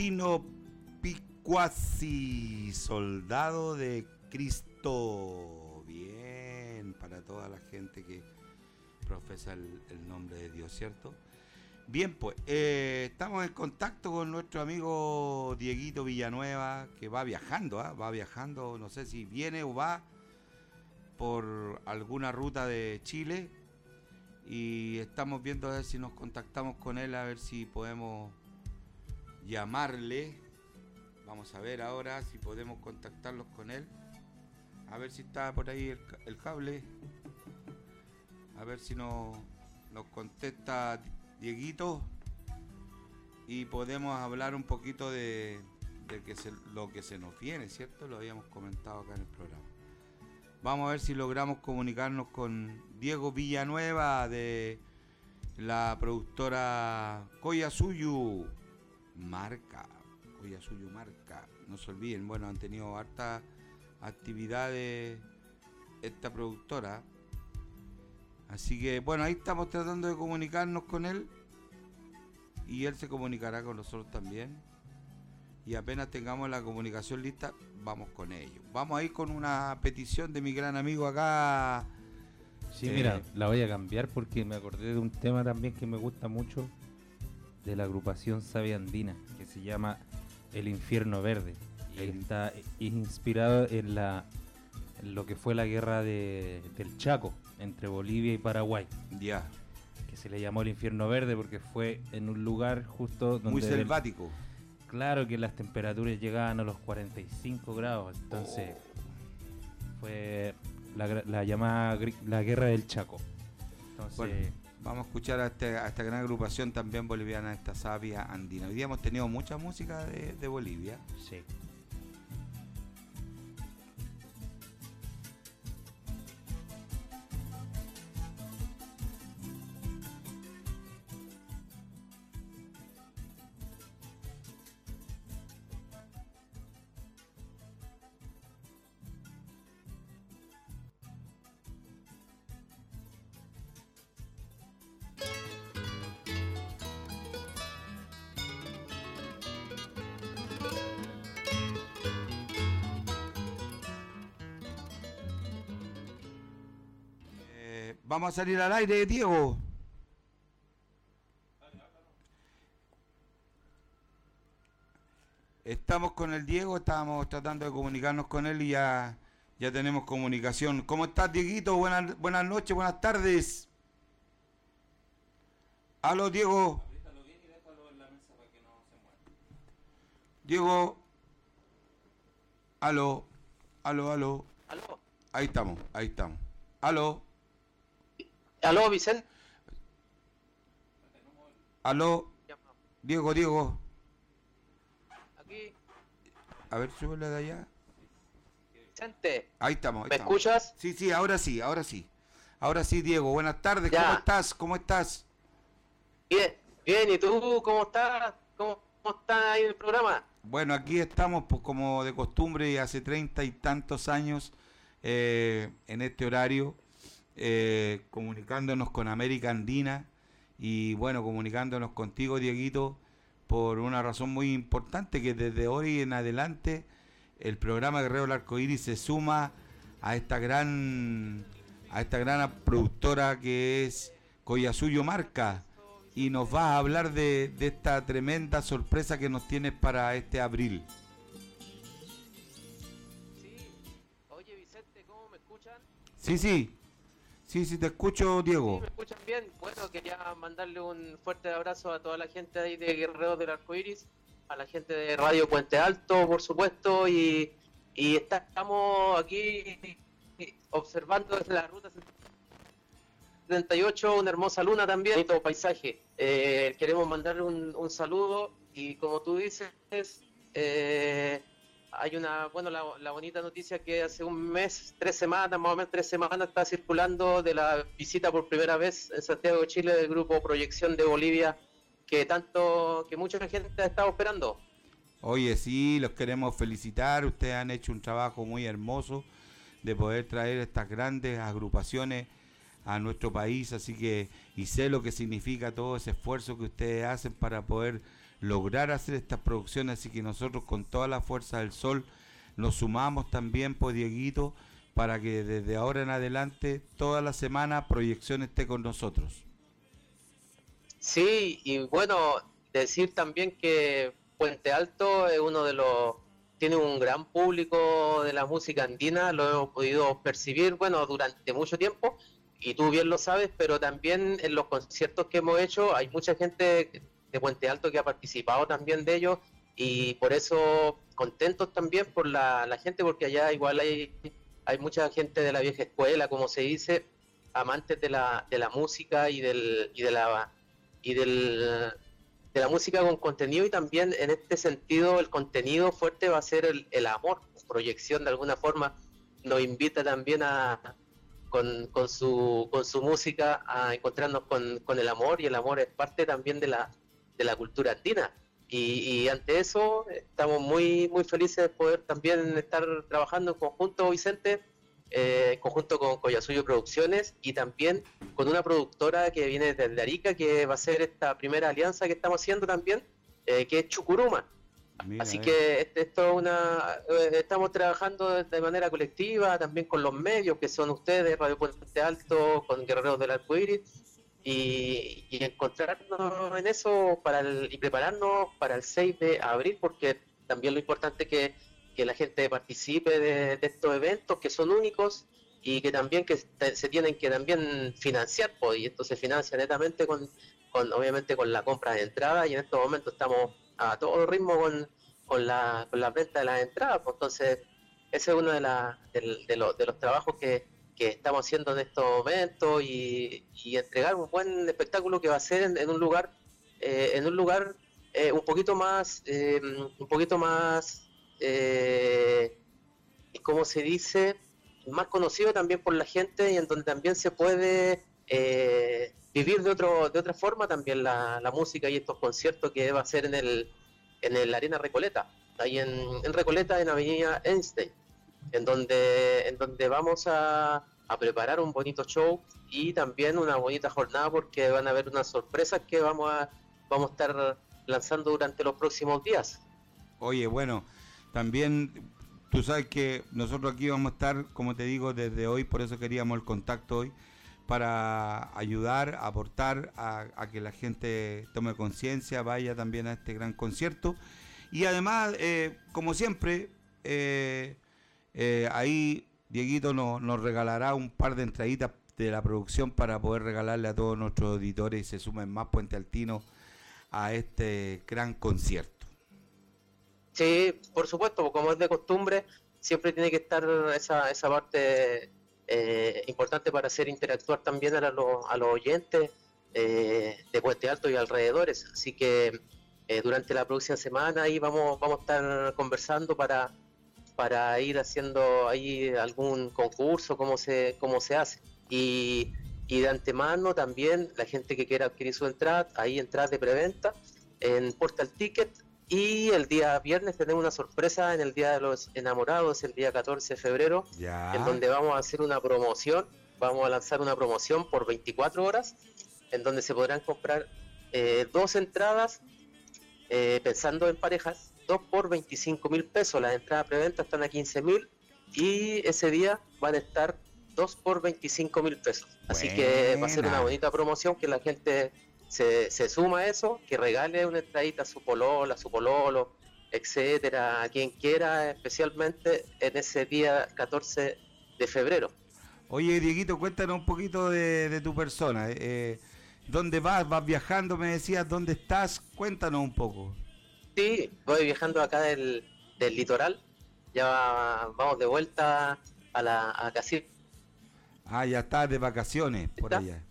Tino Picuasi, soldado de Cristo. Bien, para toda la gente que profesa el, el nombre de Dios, ¿cierto? Bien, pues eh, estamos en contacto con nuestro amigo Dieguito Villanueva, que va viajando, ¿ah? va viajando, no sé si viene o va por alguna ruta de Chile. Y estamos viendo a ver si nos contactamos con él, a ver si podemos llamarle. Vamos a ver ahora si podemos contactarlos con él. A ver si está por ahí el, ca- el cable. A ver si nos, contesta Dieguito. Y podemos hablar un poquito de, lo que se nos viene, ¿cierto? Lo habíamos comentado acá en el programa. Vamos a ver si logramos comunicarnos con Diego Villanueva de la productora Koyasuyu Marca. Koyasuyu Marca. No se olviden, bueno, han tenido hartas actividades esta productora. Así que, bueno, ahí estamos tratando de comunicarnos con él. Y él se comunicará con nosotros también. Y apenas tengamos la comunicación lista, vamos con ello. Vamos a ir con una petición de mi gran amigo acá. Sí, Eh, mira, la voy a cambiar porque me acordé de un tema también que me gusta mucho de la agrupación Sabia Andina, que se llama El Infierno Verde. Y está es inspirado en la en lo que fue la guerra de- del Chaco entre Bolivia y Paraguay, Ya, que se le llamó el Infierno Verde porque fue en un lugar justo donde muy selvático. claro que las temperaturas llegaban a los 45 grados, entonces fue la, la llamada la guerra del Chaco. Entonces, Bueno, vamos a escuchar a, este- a esta gran agrupación también boliviana, esta sabia andina. Hoy día hemos tenido mucha música de, de Bolivia. sí. Vamos a salir al aire, Diego. Estamos con el Diego, estábamos tratando de comunicarnos con él y ya, ya tenemos comunicación. ¿Cómo estás, Dieguito? Buenas, buenas noches, buenas tardes. Aló, Diego. Diego. Aló. Aló, aló. Aló, Ahí estamos, ahí estamos. Aló. Aló, Vicente. Aló. Diego, Diego. Aquí, A ver, súbele de allá. Vicente. Ahí estamos. ahí ¿Me estamos. escuchas? Sí, sí, ahora sí, ahora sí. Ahora sí, Diego. Buenas tardes. Ya. ¿Cómo estás? ¿Cómo estás? Bien, bien, ¿y tú cómo estás? ¿Cómo, cómo estás ahí en el programa? Bueno, aquí estamos, pues como de costumbre, hace treinta y tantos años eh, en este horario, eh, comunicándonos con América Andina y bueno, comunicándonos contigo, Dieguito, por una razón muy importante, que desde hoy en adelante el programa Guerrero del Arcoíris se suma a esta gran a esta gran productora que es Collasuyo Marca y nos vas a hablar de, de esta tremenda sorpresa que nos tienes para este abril. Sí. Oye, Vicente, ¿cómo me escuchan? Sí, sí, sí, sí, te escucho, ¿Sí, Diego. me escuchan bien? Bueno, quería mandarle un fuerte abrazo a toda la gente ahí de Guerreros del Arco Iris, a la gente de Radio Puente Alto, por supuesto, y, y estamos aquí observando desde la ruta 78 una hermosa luna también, bonito paisaje. Eh, queremos mandarle un, un saludo y como tú dices, eh, hay una, bueno, la, bonita noticia que hace un mes, tres semanas, más o menos tres semanas, está circulando de la visita por primera vez en Santiago de Chile del grupo Proyección de Bolivia, que tanto, que mucha gente ha estado esperando. Oye, sí, los queremos felicitar. Ustedes han hecho un trabajo muy hermoso de poder traer estas grandes agrupaciones a nuestro país, así que y sé lo que significa todo ese esfuerzo que ustedes hacen para poder lograr hacer estas producciones, así que nosotros con toda la fuerza del sol nos sumamos también, pues Dieguito, para que desde ahora en adelante, toda la semana, proyección esté con nosotros. Sí, y bueno, decir también que Puente Alto es uno de los, tiene un gran público de la música andina, lo hemos podido percibir, bueno, durante mucho tiempo, y tú bien lo sabes, pero también en los conciertos que hemos hecho hay mucha gente de Puente Alto que ha participado también de ellos, y por eso contentos también por la, la gente, porque allá igual hay, hay mucha gente de la vieja escuela, como se dice, amantes de la, de la música y, del, y de la y del, de la música con contenido y también en este sentido el contenido fuerte va a ser el, el amor, proyección de alguna forma. Nos invita también a con, con su con su música a encontrarnos con, con el amor y el amor es parte también de la de la cultura andina y, y ante eso estamos muy muy felices de poder también estar trabajando en conjunto Vicente eh, en conjunto con Collasuyo Producciones y también con una productora que viene desde Arica, que va a ser esta primera alianza que estamos haciendo también, eh, que es Chucuruma. Mira, Así eh. que este- esto es una, eh, estamos trabajando de manera colectiva, también con los medios que son ustedes, Radio Puente Alto, con Guerreros del Arco Iris, y, encontrarnos en eso para el- y prepararnos para el 6 de abril, porque también lo importante es que, que la gente participe de, de estos eventos que son únicos y que también que se tienen que también financiar, pues, y esto se financia netamente con, con obviamente con la compra de entradas y en estos momentos estamos a todo ritmo con, con la, con la venta de las entradas, pues, entonces ese es uno de, la, del- de, los- de los trabajos que, que estamos haciendo en estos momentos y, entregar un buen espectáculo que va a ser en, en un lugar eh, en un lugar eh, un poquito más eh, un poquito más eh, ¿cómo se dice? más conocido también por la gente y en donde también se puede eh, vivir de otro de otra forma también la, la música y estos conciertos que va a ser en el en el Arena Recoleta ahí en, en Recoleta en Avenida Einstein en donde en donde vamos a, a preparar un bonito show y también una bonita jornada porque van a haber unas sorpresas que vamos a vamos a estar lanzando durante los próximos días Oye, bueno, también tú sabes que nosotros aquí vamos a estar, como te digo, desde hoy, por eso queríamos el contacto hoy, para ayudar, aportar a, que la gente tome conciencia, vaya también a este gran concierto. Y además, eh, como siempre, eh, eh, ahí Dieguito nos, nos regalará un par de entraditas de la producción para poder regalarle a todos nuestros auditores y se sumen más Puente Altino a este gran concierto. Sí, por supuesto, como es de costumbre, siempre tiene que estar esa, esa parte eh, importante para hacer interactuar también a, los- a los oyentes eh, de Puente Alto y alrededores. Así que eh, durante la próxima semana ahí vamos, vamos a estar conversando para, para ir haciendo ahí algún concurso, cómo se, cómo se hace. Y, y de antemano también la gente que quiera adquirir su entrada, ahí entradas de preventa en Portal Ticket. Y el día viernes tenemos una sorpresa en el Día de los Enamorados, el día 14 de febrero, Ya. en donde vamos a hacer una promoción, vamos a lanzar una promoción por 24 horas, en donde se podrán comprar eh, dos entradas, eh, pensando en parejas, dos por 25 mil pesos, las entradas preventa están a 15 mil y ese día van a estar dos por 25 mil pesos. Así que va a ser una bonita promoción que la gente se, se suma a eso, que regale una entradita a su polola, a su pololo, etcétera, a quien quiera, especialmente en ese día 14 de febrero. Oye, Dieguito, cuéntanos un poquito de, de tu persona. eh, ¿Dónde vas? ¿Vas viajando? Me decías, ¿dónde estás? Cuéntanos un poco. Sí, voy viajando acá del, del litoral, ya vamos de vuelta a la a Casil Ah, ya estás de vacaciones por ¿Está? allá.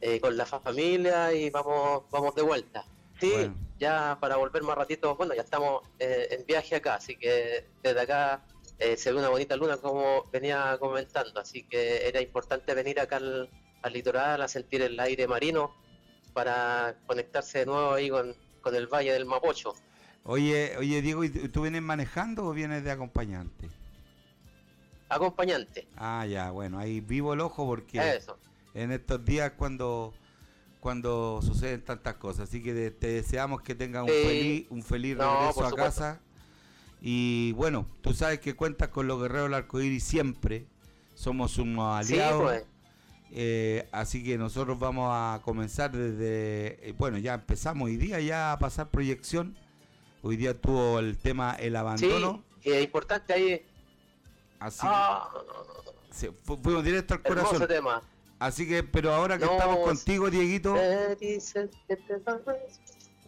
eh, con la familia y vamos vamos de vuelta. Sí, Bueno. ya para volver más ratito, bueno, ya estamos eh, en viaje acá, así que desde acá eh, se ve una bonita luna como venía comentando, así que era importante venir acá al, al litoral a sentir el aire marino para conectarse de nuevo ahí con, con el Valle del Mapocho. Oye, oye, Diego, ¿y tú vienes manejando o vienes de acompañante? Acompañante, Ah, ya, bueno, ahí vivo el ojo porque eso. en estos días cuando cuando suceden tantas cosas. Así que te deseamos que tengas un Sí. feliz, un feliz No, regreso a casa. Y bueno, tú sabes que cuentas con los guerreros del arcoíris siempre. Somos unos Sí, aliados. pues. Eh, así que nosotros vamos a comenzar desde, eh, bueno, ya empezamos hoy día ya a pasar proyección. Hoy día tuvo el tema el Sí, abandono. y es importante ahí. Así Ah, que fu- fuimos directo al corazón. tema. Así que, pero ahora que No, estamos es- contigo, Dieguito.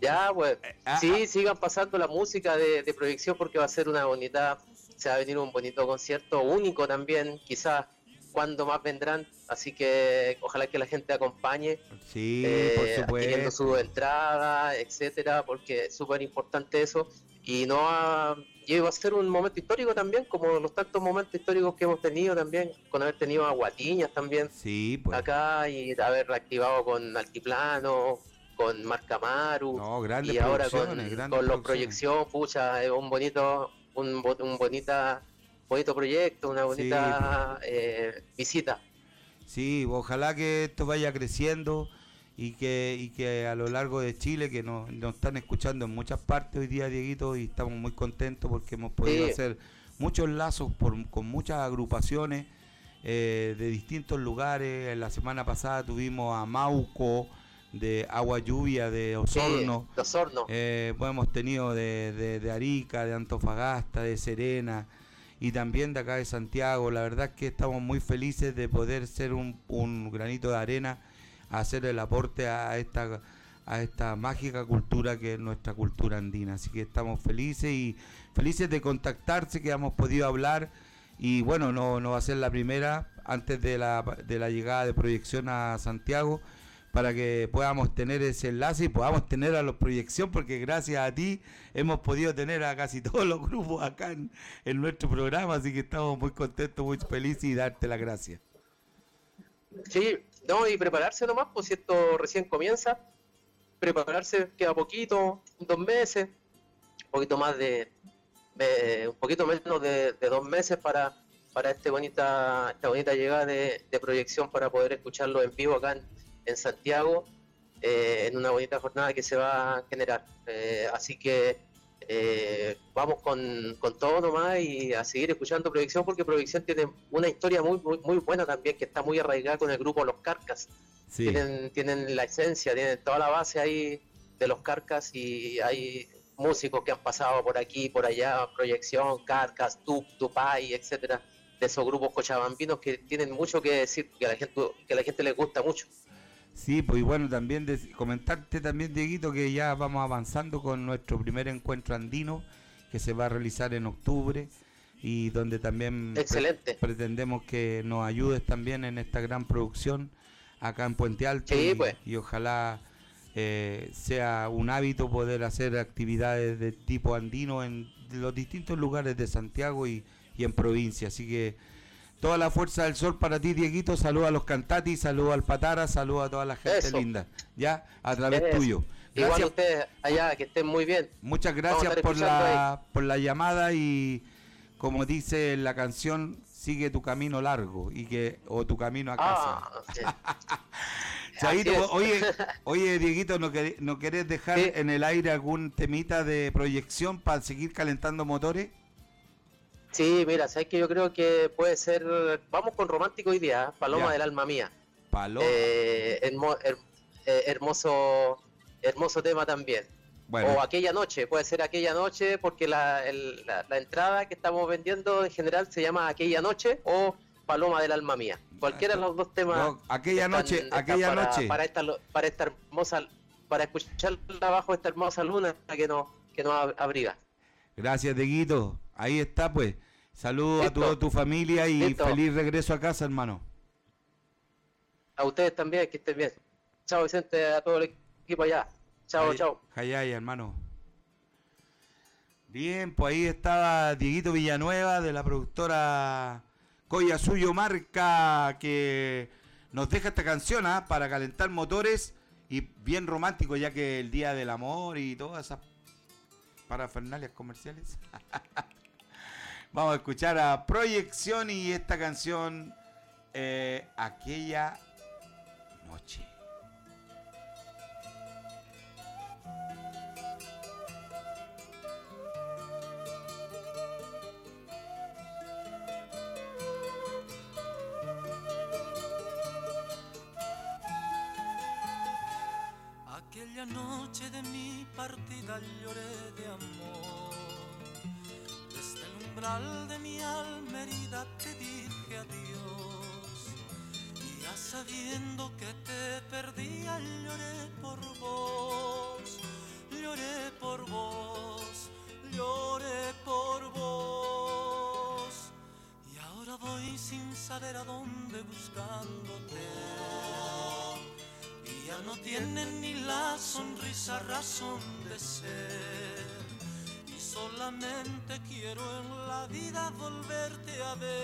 Ya, pues. ah, Sí, sigan pasando la música de, de proyección porque va a ser una bonita, se va a venir un bonito concierto único también, quizás cuando más vendrán, así que ojalá que la gente acompañe, sí, eh, por adquiriendo su entrada, etcétera, porque es súper importante eso, y no va, y va a ser un momento histórico también, como los tantos momentos históricos que hemos tenido también, con haber tenido a Guatiñas también, Sí, pues. acá y haber reactivado con Altiplano, con Marcamaru No, y ahora con, con los proyección, pucha, es un bonito, un, un bonita, bonito proyecto, una bonita eh, visita. Sí, ojalá que esto vaya creciendo y que, y que a lo largo de Chile, que nos, nos están escuchando en muchas partes hoy día, Dieguito, y estamos muy contentos porque hemos podido Sí. hacer muchos lazos por- con muchas agrupaciones eh, de distintos lugares. La semana pasada tuvimos a Mauco, de Agua Lluvia, de Osorno. Sí, los hornos. Eh, pues hemos tenido de, de- de Arica, de Antofagasta, de Serena y también de acá de Santiago. La verdad es que estamos muy felices de poder ser un, granito de arena, hacer el aporte a esta, a esta mágica cultura que es nuestra cultura andina. Así que estamos felices y felices de contactarse, que hemos podido hablar. Y bueno, no, no va a ser la primera antes de la, de la llegada de proyección a Santiago para que podamos tener ese enlace y podamos tener a los proyección, porque gracias a ti hemos podido tener a casi todos los grupos acá en, nuestro programa, así que estamos muy contentos, muy felices y darte las gracias. Sí, no, y prepararse nomás, pues si esto recién comienza, prepararse queda poquito, dos meses, un poquito más de, de- un poquito menos de, de dos meses para, para este bonita, esta bonita llegada de, de proyección para poder escucharlo en vivo acá en, en Santiago, eh, en una bonita jornada que se va a generar. Eh, así que eh, vamos con, con todo nomás y a seguir escuchando Proyección porque Proyección tiene una historia muy, muy, muy buena también que está muy arraigada con el grupo Los Carcas. Sí, Tienen, tienen la esencia, tienen toda la base ahí de Los Carcas y hay músicos que han pasado por aquí, por allá, Proyección, Carcas, Tup, Tupay, etcétera. de esos grupos cochabambinos que tienen mucho que decir, que a la gente, que a la gente les gusta mucho. Sí, pues y bueno, también de- comentarte también, Dieguito, que ya vamos avanzando con nuestro primer encuentro andino que se va a realizar en octubre y donde también pre- Excelente. pretendemos que nos ayudes también en esta gran producción acá en Puente Alto Sí, y, pues. y ojalá eh, sea un hábito poder hacer actividades de tipo andino en los distintos lugares de Santiago y, y en provincia. Así que toda la fuerza del sol para ti, Dieguito. Saludos a los Cantati, saludos al Patara, saludos a toda la gente Eso. linda. Ya, a través Eso. tuyo. Igual Gracias, ustedes allá, que estén muy bien. muchas gracias por la, por la llamada y como dice la canción, sigue tu camino largo y que o tu camino a casa. Ah, sí. Chaito, oye, oye, Dieguito, ¿no, querés- ¿no querés dejar Sí. en el aire algún temita de proyección para seguir calentando motores? Sí, mira, sabes que yo creo que puede ser. Vamos con romántico hoy día, ¿eh? Paloma Ya. del alma mía. Palo. Eh, hermo- her- eh, hermoso, hermoso tema también. bueno, O aquella noche, puede ser aquella noche, porque la, el- la- la entrada que estamos vendiendo en general se llama aquella noche o Paloma del alma mía. Cualquiera de los dos temas. no, aquella están- noche, están aquella para, noche. Para esta, para esta hermosa, para escucharla bajo esta hermosa luna que nos, que nos ab- abriga. Gracias, Dieguito. Ahí está, pues. Saludos a toda tu familia y Listo. feliz regreso a casa, hermano. A ustedes también, que estén bien. Chao Vicente, a todo el equipo allá. Chao, Ay- chao. Jayay, hermano. Bien, pues ahí estaba Dieguito Villanueva de la productora Coya Suyo Marca que nos deja esta canción ¿ah? para calentar motores y bien romántico ya que el día del amor y todas esas parafernalias comerciales. Vamos a escuchar a Proyección y esta canción eh, aquella noche. Volverte a ver,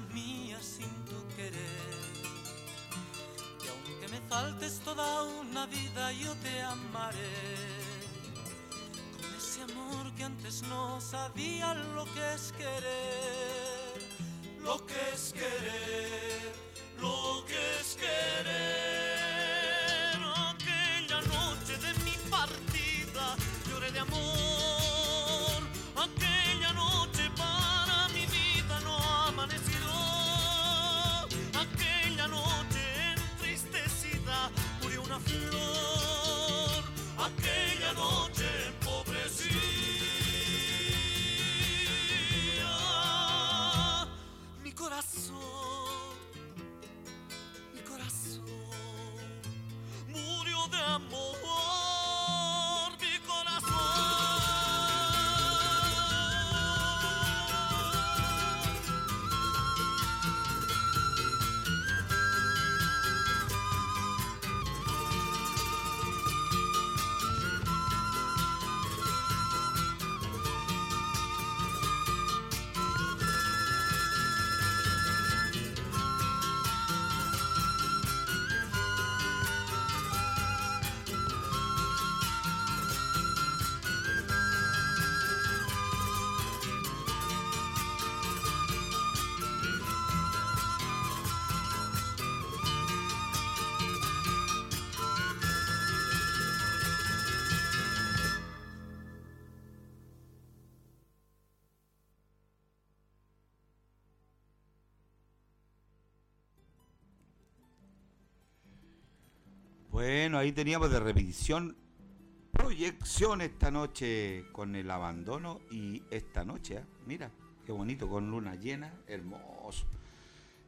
mía sin tu querer? Y aunque me faltes toda una vida, yo te amaré. Con ese amor que antes no sabía lo que es querer. Lo que es querer, Bueno, ahí teníamos de revisión proyección esta noche con el abandono y esta noche, ¿eh? mira, qué bonito, con luna llena, hermoso.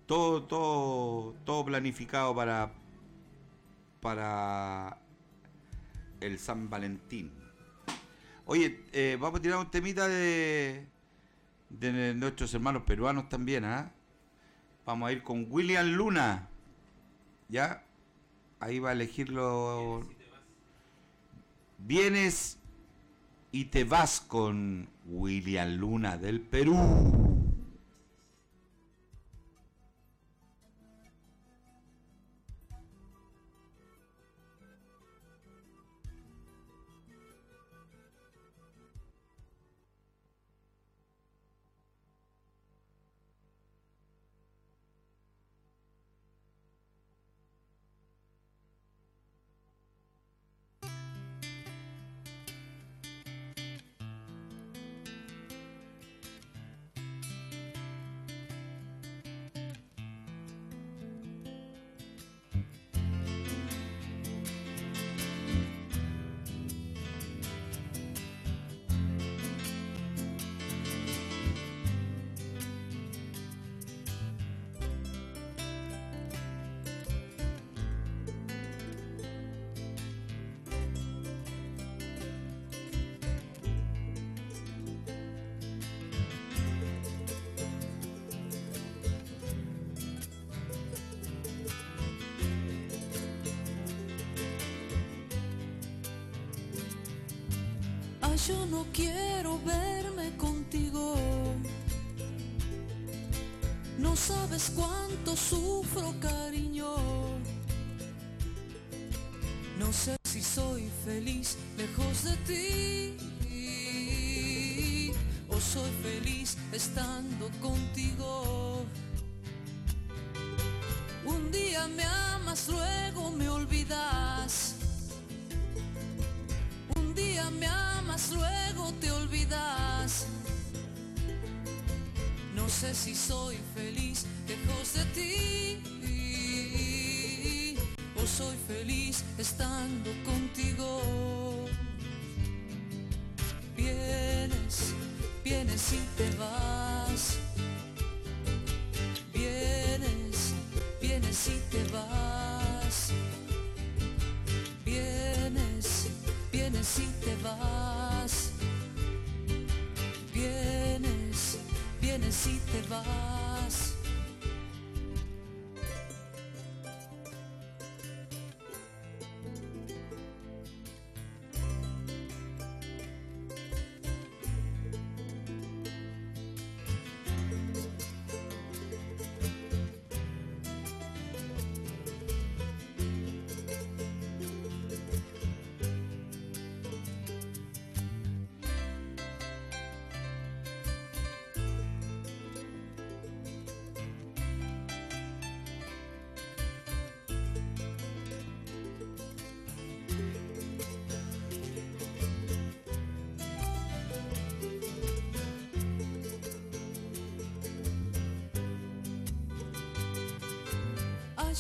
Todo, todo, todo planificado para, para el San Valentín. Oye, eh, vamos a tirar un temita de, de nuestros hermanos peruanos también, ¿ah? Vamos a ir con William Luna. ¿Ya? Ahí va a elegirlo. Vienes y te vas con William Luna del Perú.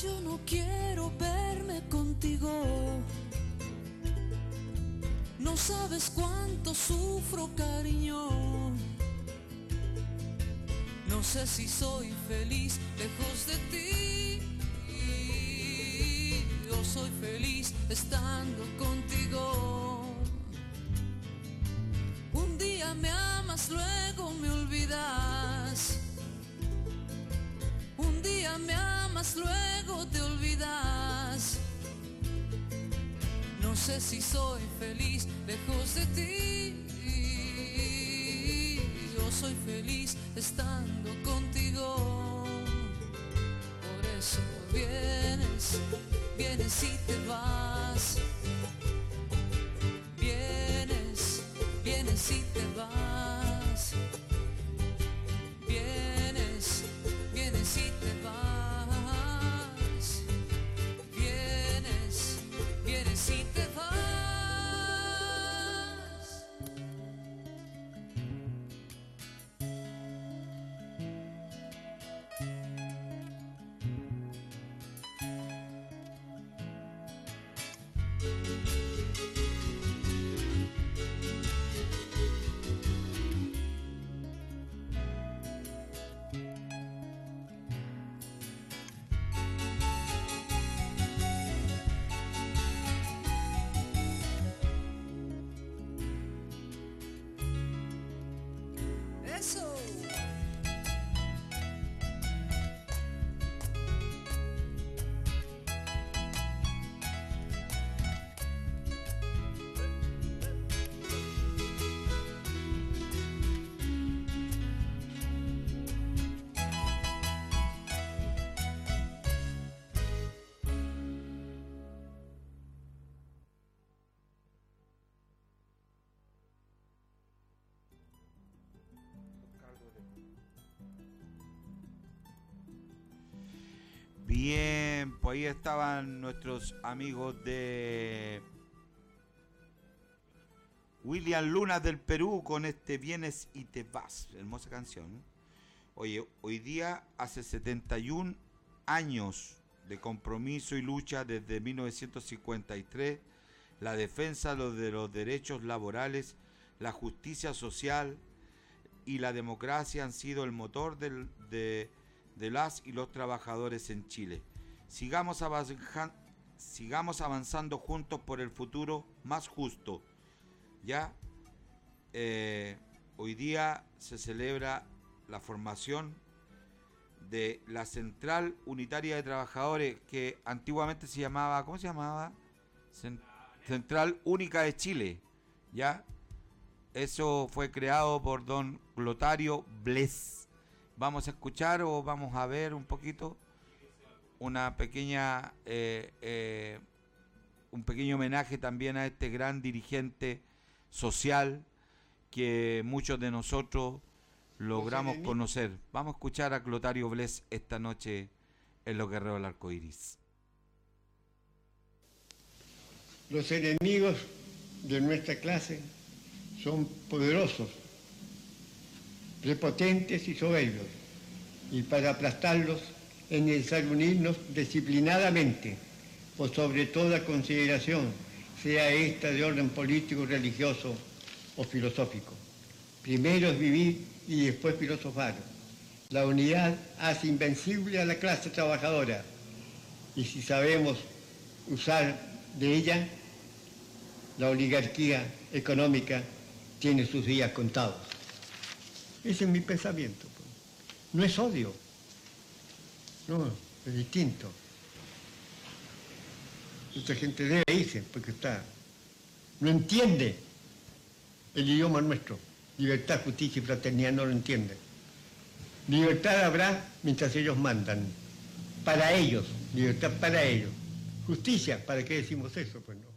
Yo no quiero verme contigo. No sabes cuánto sufro, cariño. No sé si soy feliz lejos de ti. O soy feliz estando contigo. Un día me amas, luego me olvidas. Luego te olvidas. No sé si soy feliz lejos de ti. Yo soy feliz estando contigo. Por eso vienes, vienes y te vas. Ahí estaban nuestros amigos de William Luna del Perú con este Vienes y te vas. Hermosa canción. Oye, hoy día hace 71 años de compromiso y lucha desde 1953, la defensa de los- de los derechos laborales, la justicia social y la democracia han sido el motor de, de las y los trabajadores en Chile. Sigamos, avanjan- sigamos avanzando juntos por el futuro más justo. Ya eh, hoy día se celebra la formación de la Central Unitaria de Trabajadores que antiguamente se llamaba, ¿cómo se llamaba? Cen- Central Única de Chile, ¿ya? Eso fue creado por don Glotario Bles. Vamos a escuchar o vamos a ver un poquito una pequeña, eh, eh, un pequeño homenaje también a este gran dirigente social que muchos de nosotros logramos conocer. Vamos a escuchar a Clotario Bles esta noche en Los Guerreros del Arco Iris. Los enemigos de nuestra clase son poderosos, prepotentes y soberbios. Y para aplastarlos es necesario unirnos disciplinadamente, por sobre toda consideración, sea esta de orden político, religioso o filosófico. Primero es vivir y después filosofar. La unidad hace invencible a la clase trabajadora y si sabemos usar de ella, la oligarquía económica tiene sus días contados. Ese es mi pensamiento. pues. No es odio, no, es distinto. Mucha gente debe irse porque está, no entiende el idioma nuestro. Libertad, justicia y fraternidad no lo entiende. Libertad habrá mientras ellos mandan. Para ellos, libertad para ellos. Justicia, ¿para qué decimos eso? Pues no.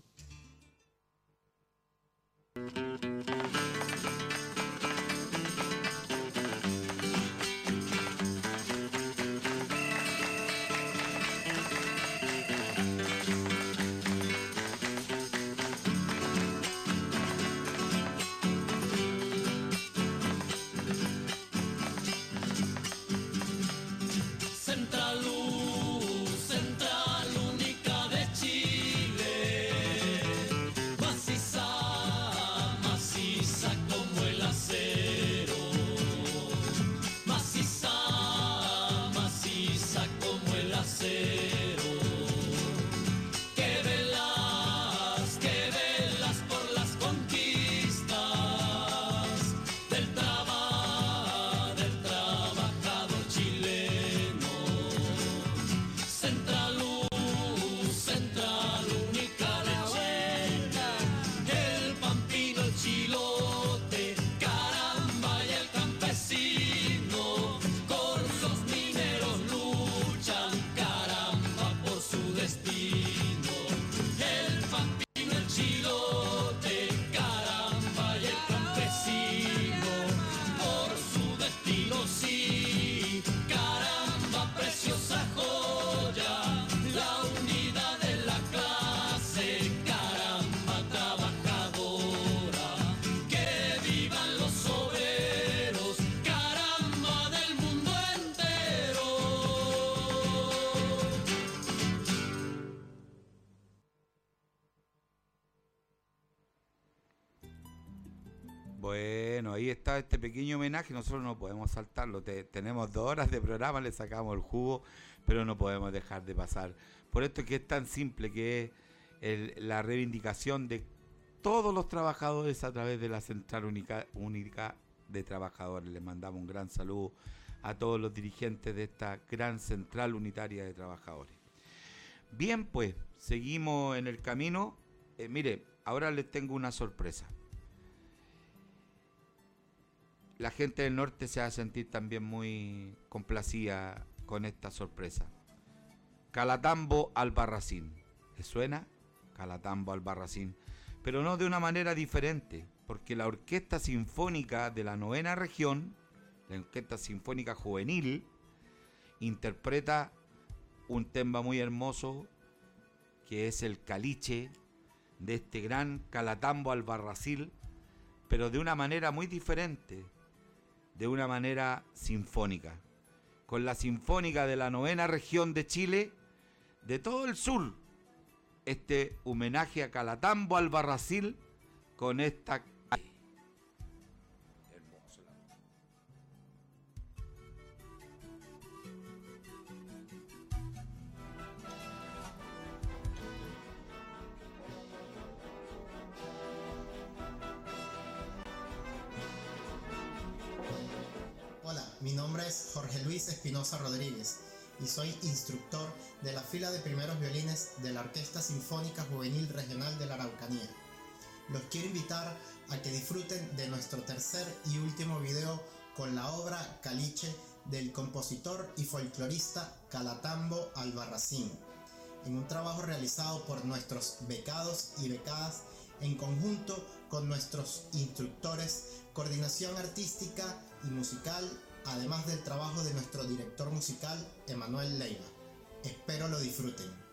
Este pequeño homenaje, nosotros no podemos saltarlo, te- tenemos dos horas de programa, le sacamos el jugo, pero no podemos dejar de pasar. Por esto que es tan simple, que es la reivindicación de todos los trabajadores a través de la Central Única, Única de Trabajadores. Les mandamos un gran saludo a todos los dirigentes de esta gran central unitaria de trabajadores. Bien, pues, seguimos en el camino. Eh, mire, ahora les tengo una sorpresa. La gente del norte se va a sentir también muy complacida con esta sorpresa. Calatambo Albarracín. ¿Les suena? Calatambo Albarracín. Pero no de una manera diferente, porque la Orquesta Sinfónica de la Novena Región, la Orquesta Sinfónica Juvenil, interpreta un tema muy hermoso que es el caliche de este gran Calatambo Albarracil, pero de una manera muy diferente, de una manera sinfónica, con la Sinfónica de la Novena Región de Chile, de todo el sur, este homenaje a Calatambo Albarracil con esta... mi nombre es Jorge Luis Espinosa Rodríguez y soy instructor de la fila de primeros violines de la Orquesta Sinfónica Juvenil Regional de la Araucanía. Los quiero invitar a que disfruten de nuestro tercer y último video con la obra Caliche del compositor y folclorista Calatambo Albarracín, en un trabajo realizado por nuestros becados y becadas en conjunto con nuestros instructores, coordinación artística y musical, además del trabajo de nuestro director musical, Emanuel Leiva. Espero lo disfruten.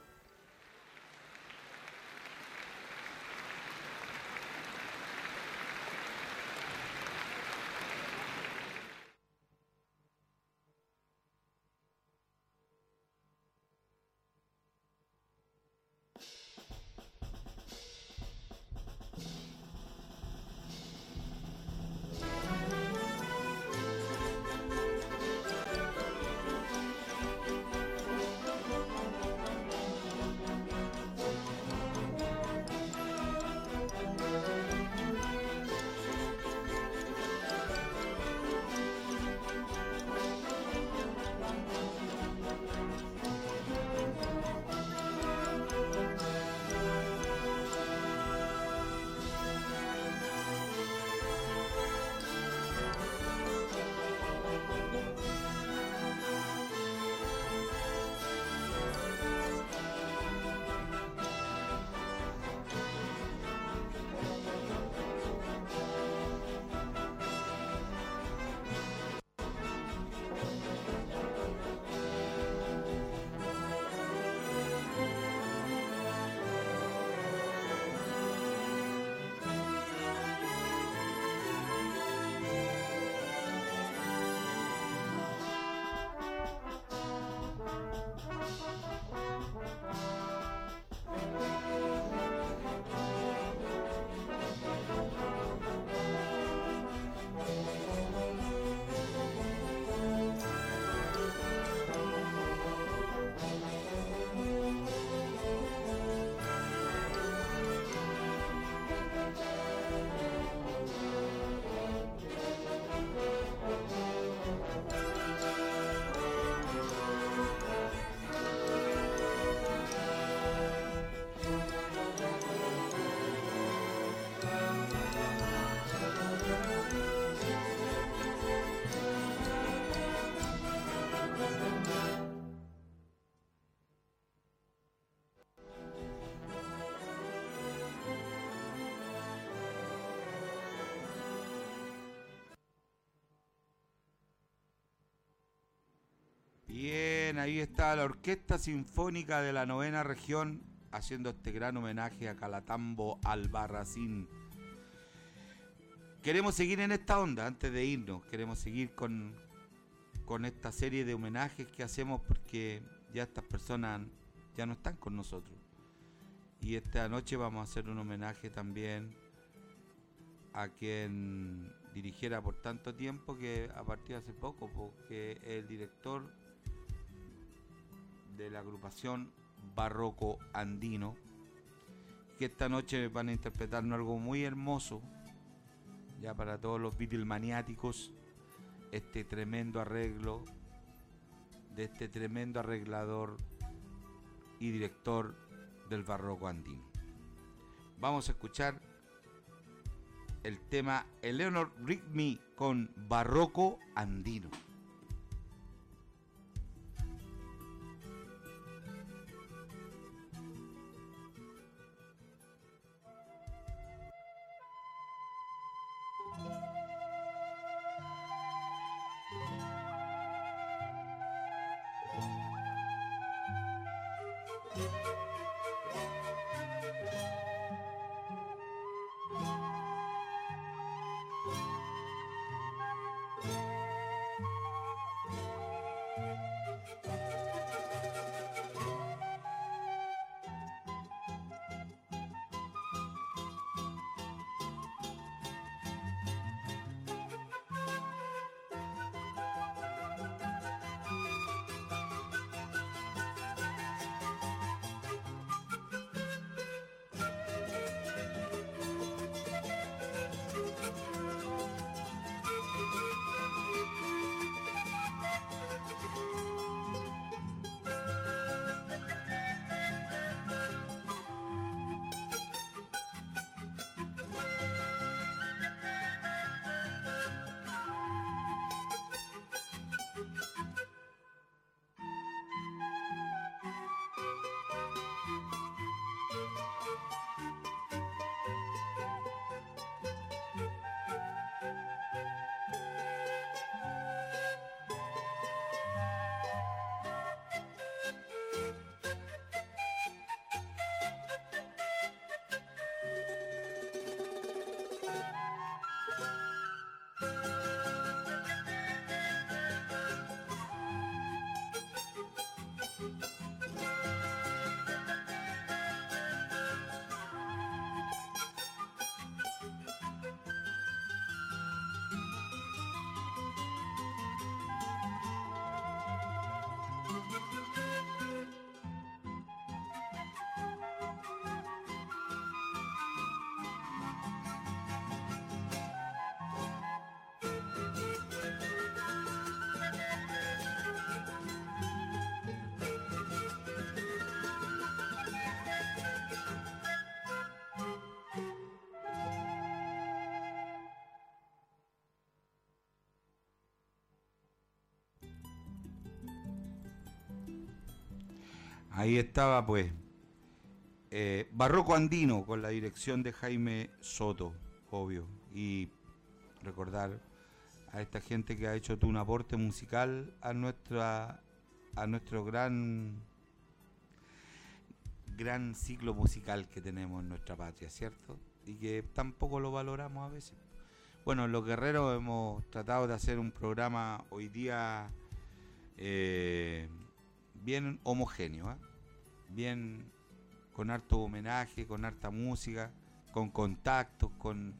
Ahí está la Orquesta Sinfónica de la Novena Región haciendo este gran homenaje a Calatambo Albarracín. Queremos seguir en esta onda antes de irnos, queremos seguir con, con esta serie de homenajes que hacemos porque ya estas personas ya no están con nosotros. Y esta noche vamos a hacer un homenaje también a quien dirigiera por tanto tiempo que a partir de hace poco, porque el director de la agrupación Barroco Andino, que esta noche van a interpretarnos algo muy hermoso ya para todos los Beatles maniáticos, este tremendo arreglo de este tremendo arreglador y director del barroco andino. Vamos a escuchar el tema Eleanor Rigby con barroco andino. Ahí estaba pues eh, Barroco Andino con la dirección de Jaime Soto, obvio. Y recordar a esta gente que ha hecho un aporte musical a nuestra a nuestro gran gran ciclo musical que tenemos en nuestra patria, ¿cierto? Y que tampoco lo valoramos a veces. Bueno, los guerreros hemos tratado de hacer un programa hoy día eh, bien homogéneo, ¿ah? Bien con harto homenaje, con harta música, con contactos, con,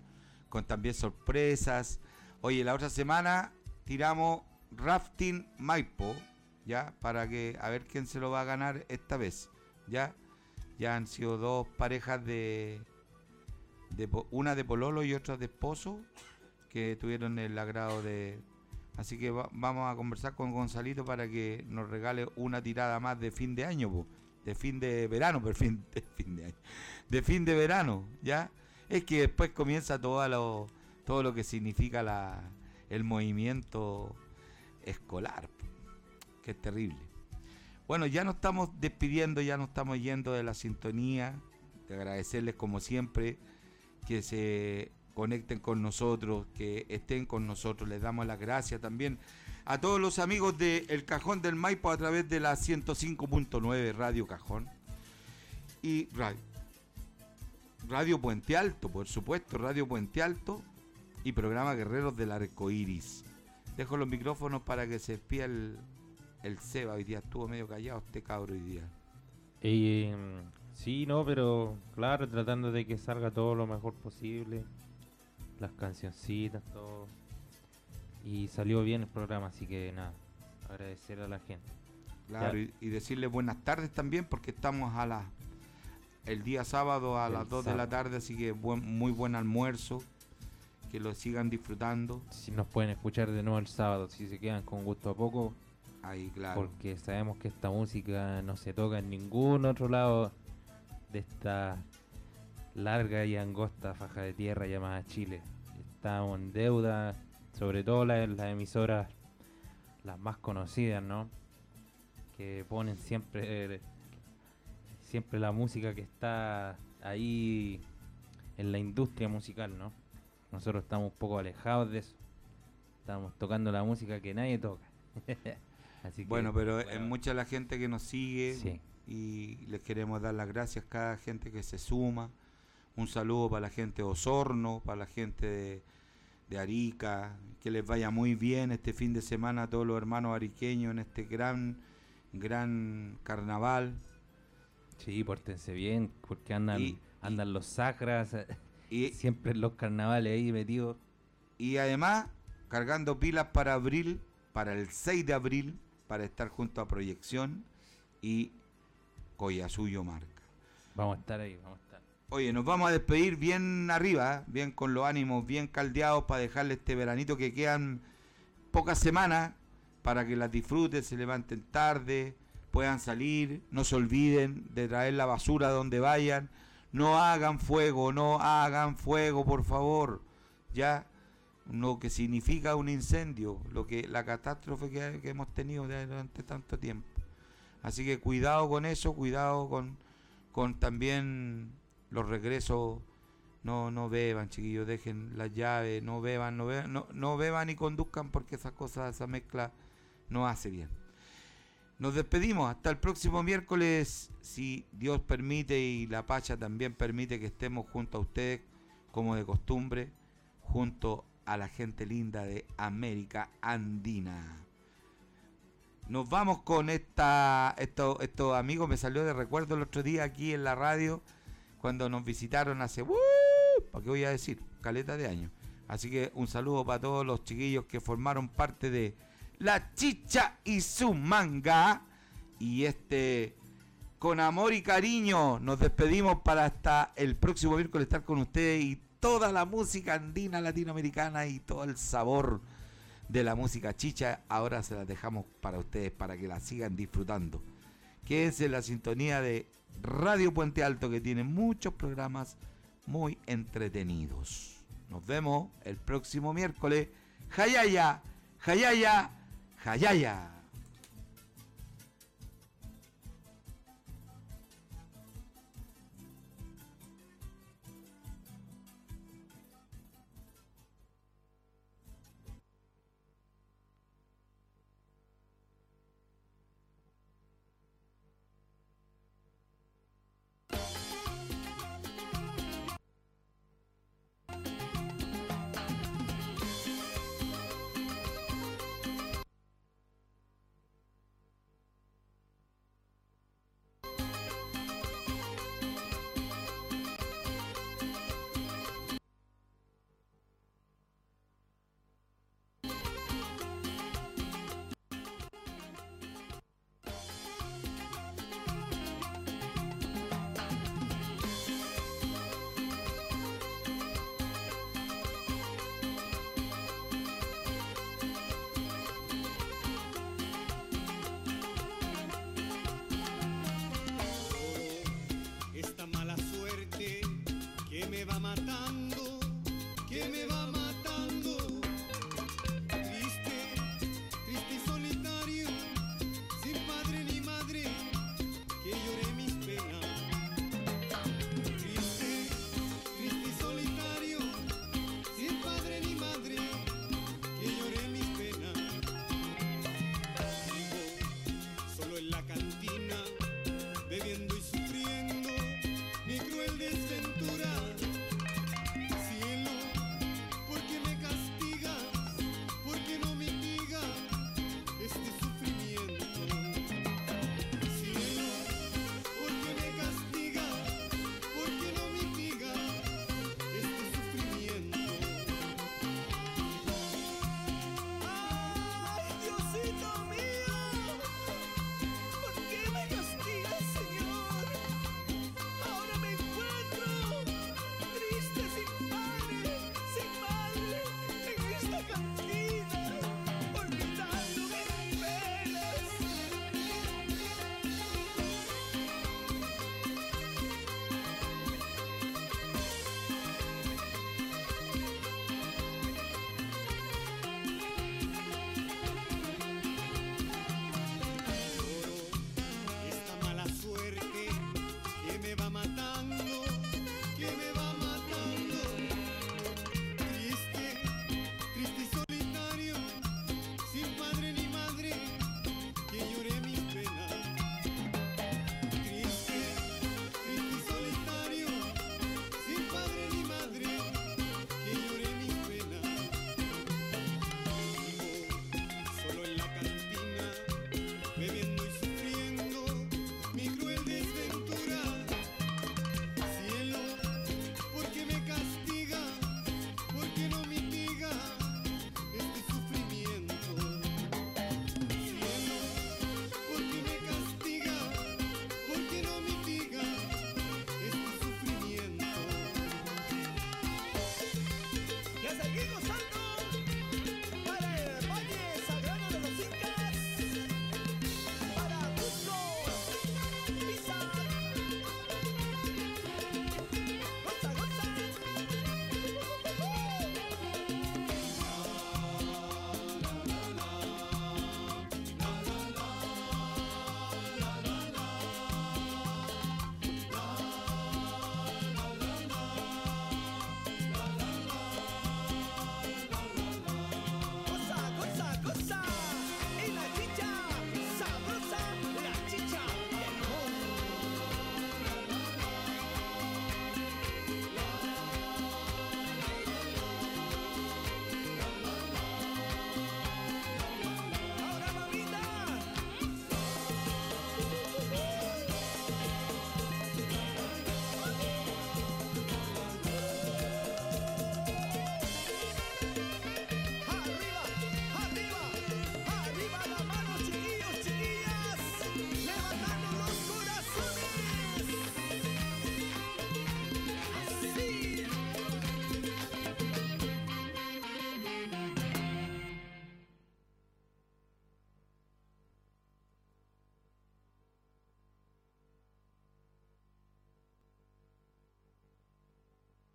con también sorpresas. Oye, la otra semana tiramos Rafting Maipo, ¿ya? Para que a ver quién se lo va a ganar esta vez, ¿ya? Ya han sido dos parejas de, de una de pololo y otra de esposo que tuvieron el agrado de así que va- vamos a conversar con Gonzalito para que nos regale una tirada más de fin de año de fin de verano pero fin de fin de año de fin de verano ya es que después comienza todo lo todo lo que significa la el movimiento escolar que es terrible bueno, ya nos estamos despidiendo, ya nos estamos yendo de la sintonía. De agradecerles como siempre que se conecten con nosotros, que estén con nosotros. Les damos las gracias también a todos los amigos de El Cajón del Maipo a través de la 105.9 Radio Cajón y Radio, Radio Puente Alto, por supuesto, Radio Puente Alto y programa Guerreros del Arco Iris. Dejo los micrófonos para que se despida el, el Seba. Hoy día estuvo medio callado este cabro hoy día. Eh, sí, no, pero claro, tratando de que salga todo lo mejor posible. Las cancioncitas, todo. Y salió bien el programa, así que nada, agradecer a la gente. Claro, y, y decirle buenas tardes también porque estamos a las el día sábado a El las 2 de la tarde, así que buen, muy buen almuerzo. que lo sigan disfrutando. Si nos pueden escuchar de nuevo el sábado, si se quedan con gusto a poco, Ahí, claro. porque sabemos que esta música no se toca en ningún otro lado de esta larga y angosta faja de tierra llamada Chile. Estamos en deuda, sobre todo las, las emisoras, las más conocidas, ¿no? Que ponen siempre, siempre la música que está ahí en la industria musical, ¿no? Nosotros estamos un poco alejados de eso. Estamos tocando la música que nadie toca. Así que, Bueno, pero es mucha la gente que nos sigue Sí. y les queremos dar las gracias a cada gente que se suma. Un saludo para la gente de Osorno, para la gente de, de Arica, que les vaya muy bien este fin de semana a todos los hermanos ariqueños en este gran, gran carnaval. Sí, pórtense bien, porque andan, Y- andan los sacras, Y, siempre en los carnavales ahí metidos. y además, cargando pilas para abril, para el 6 de abril, para estar junto a Proyección y Collasuyo Marca. Vamos a estar ahí, vamos a estar. Oye, nos vamos a despedir bien arriba, ¿eh? bien con los ánimos bien caldeados para dejarle este veranito que quedan pocas semanas para que las disfruten, se levanten tarde, puedan salir, no se olviden de traer la basura donde vayan, no hagan fuego, no hagan fuego, por favor, ya lo que significa un incendio, lo que la catástrofe que, hemos tenido durante tanto tiempo. Así que cuidado con eso, cuidado con, con también los regresos. No, no beban, chiquillos, dejen las llaves, no beban, no beban, no, no beban y conduzcan porque esas cosas, esa mezcla no hace bien. Nos despedimos hasta el próximo miércoles, si Dios permite y la Pacha también permite que estemos junto a ustedes, como de costumbre, junto a la gente linda de América Andina. Nos vamos con esta, estos, estos amigos, me salió de recuerdo el otro día aquí en la radio, cuando nos visitaron hace, ¡uh! ¿para qué voy a decir? Caleta de años. Así que un saludo para todos los chiquillos que formaron parte de La Chicha y su manga. Y este, con amor y cariño, nos despedimos para hasta el próximo miércoles estar con ustedes y toda la música andina latinoamericana y todo el sabor de la música chicha. Ahora se las dejamos para ustedes para que la sigan disfrutando. Quédense en la sintonía de Radio Puente Alto que tiene muchos programas muy entretenidos. Nos vemos el próximo miércoles. Jayaya, Jayaya, Jayaya.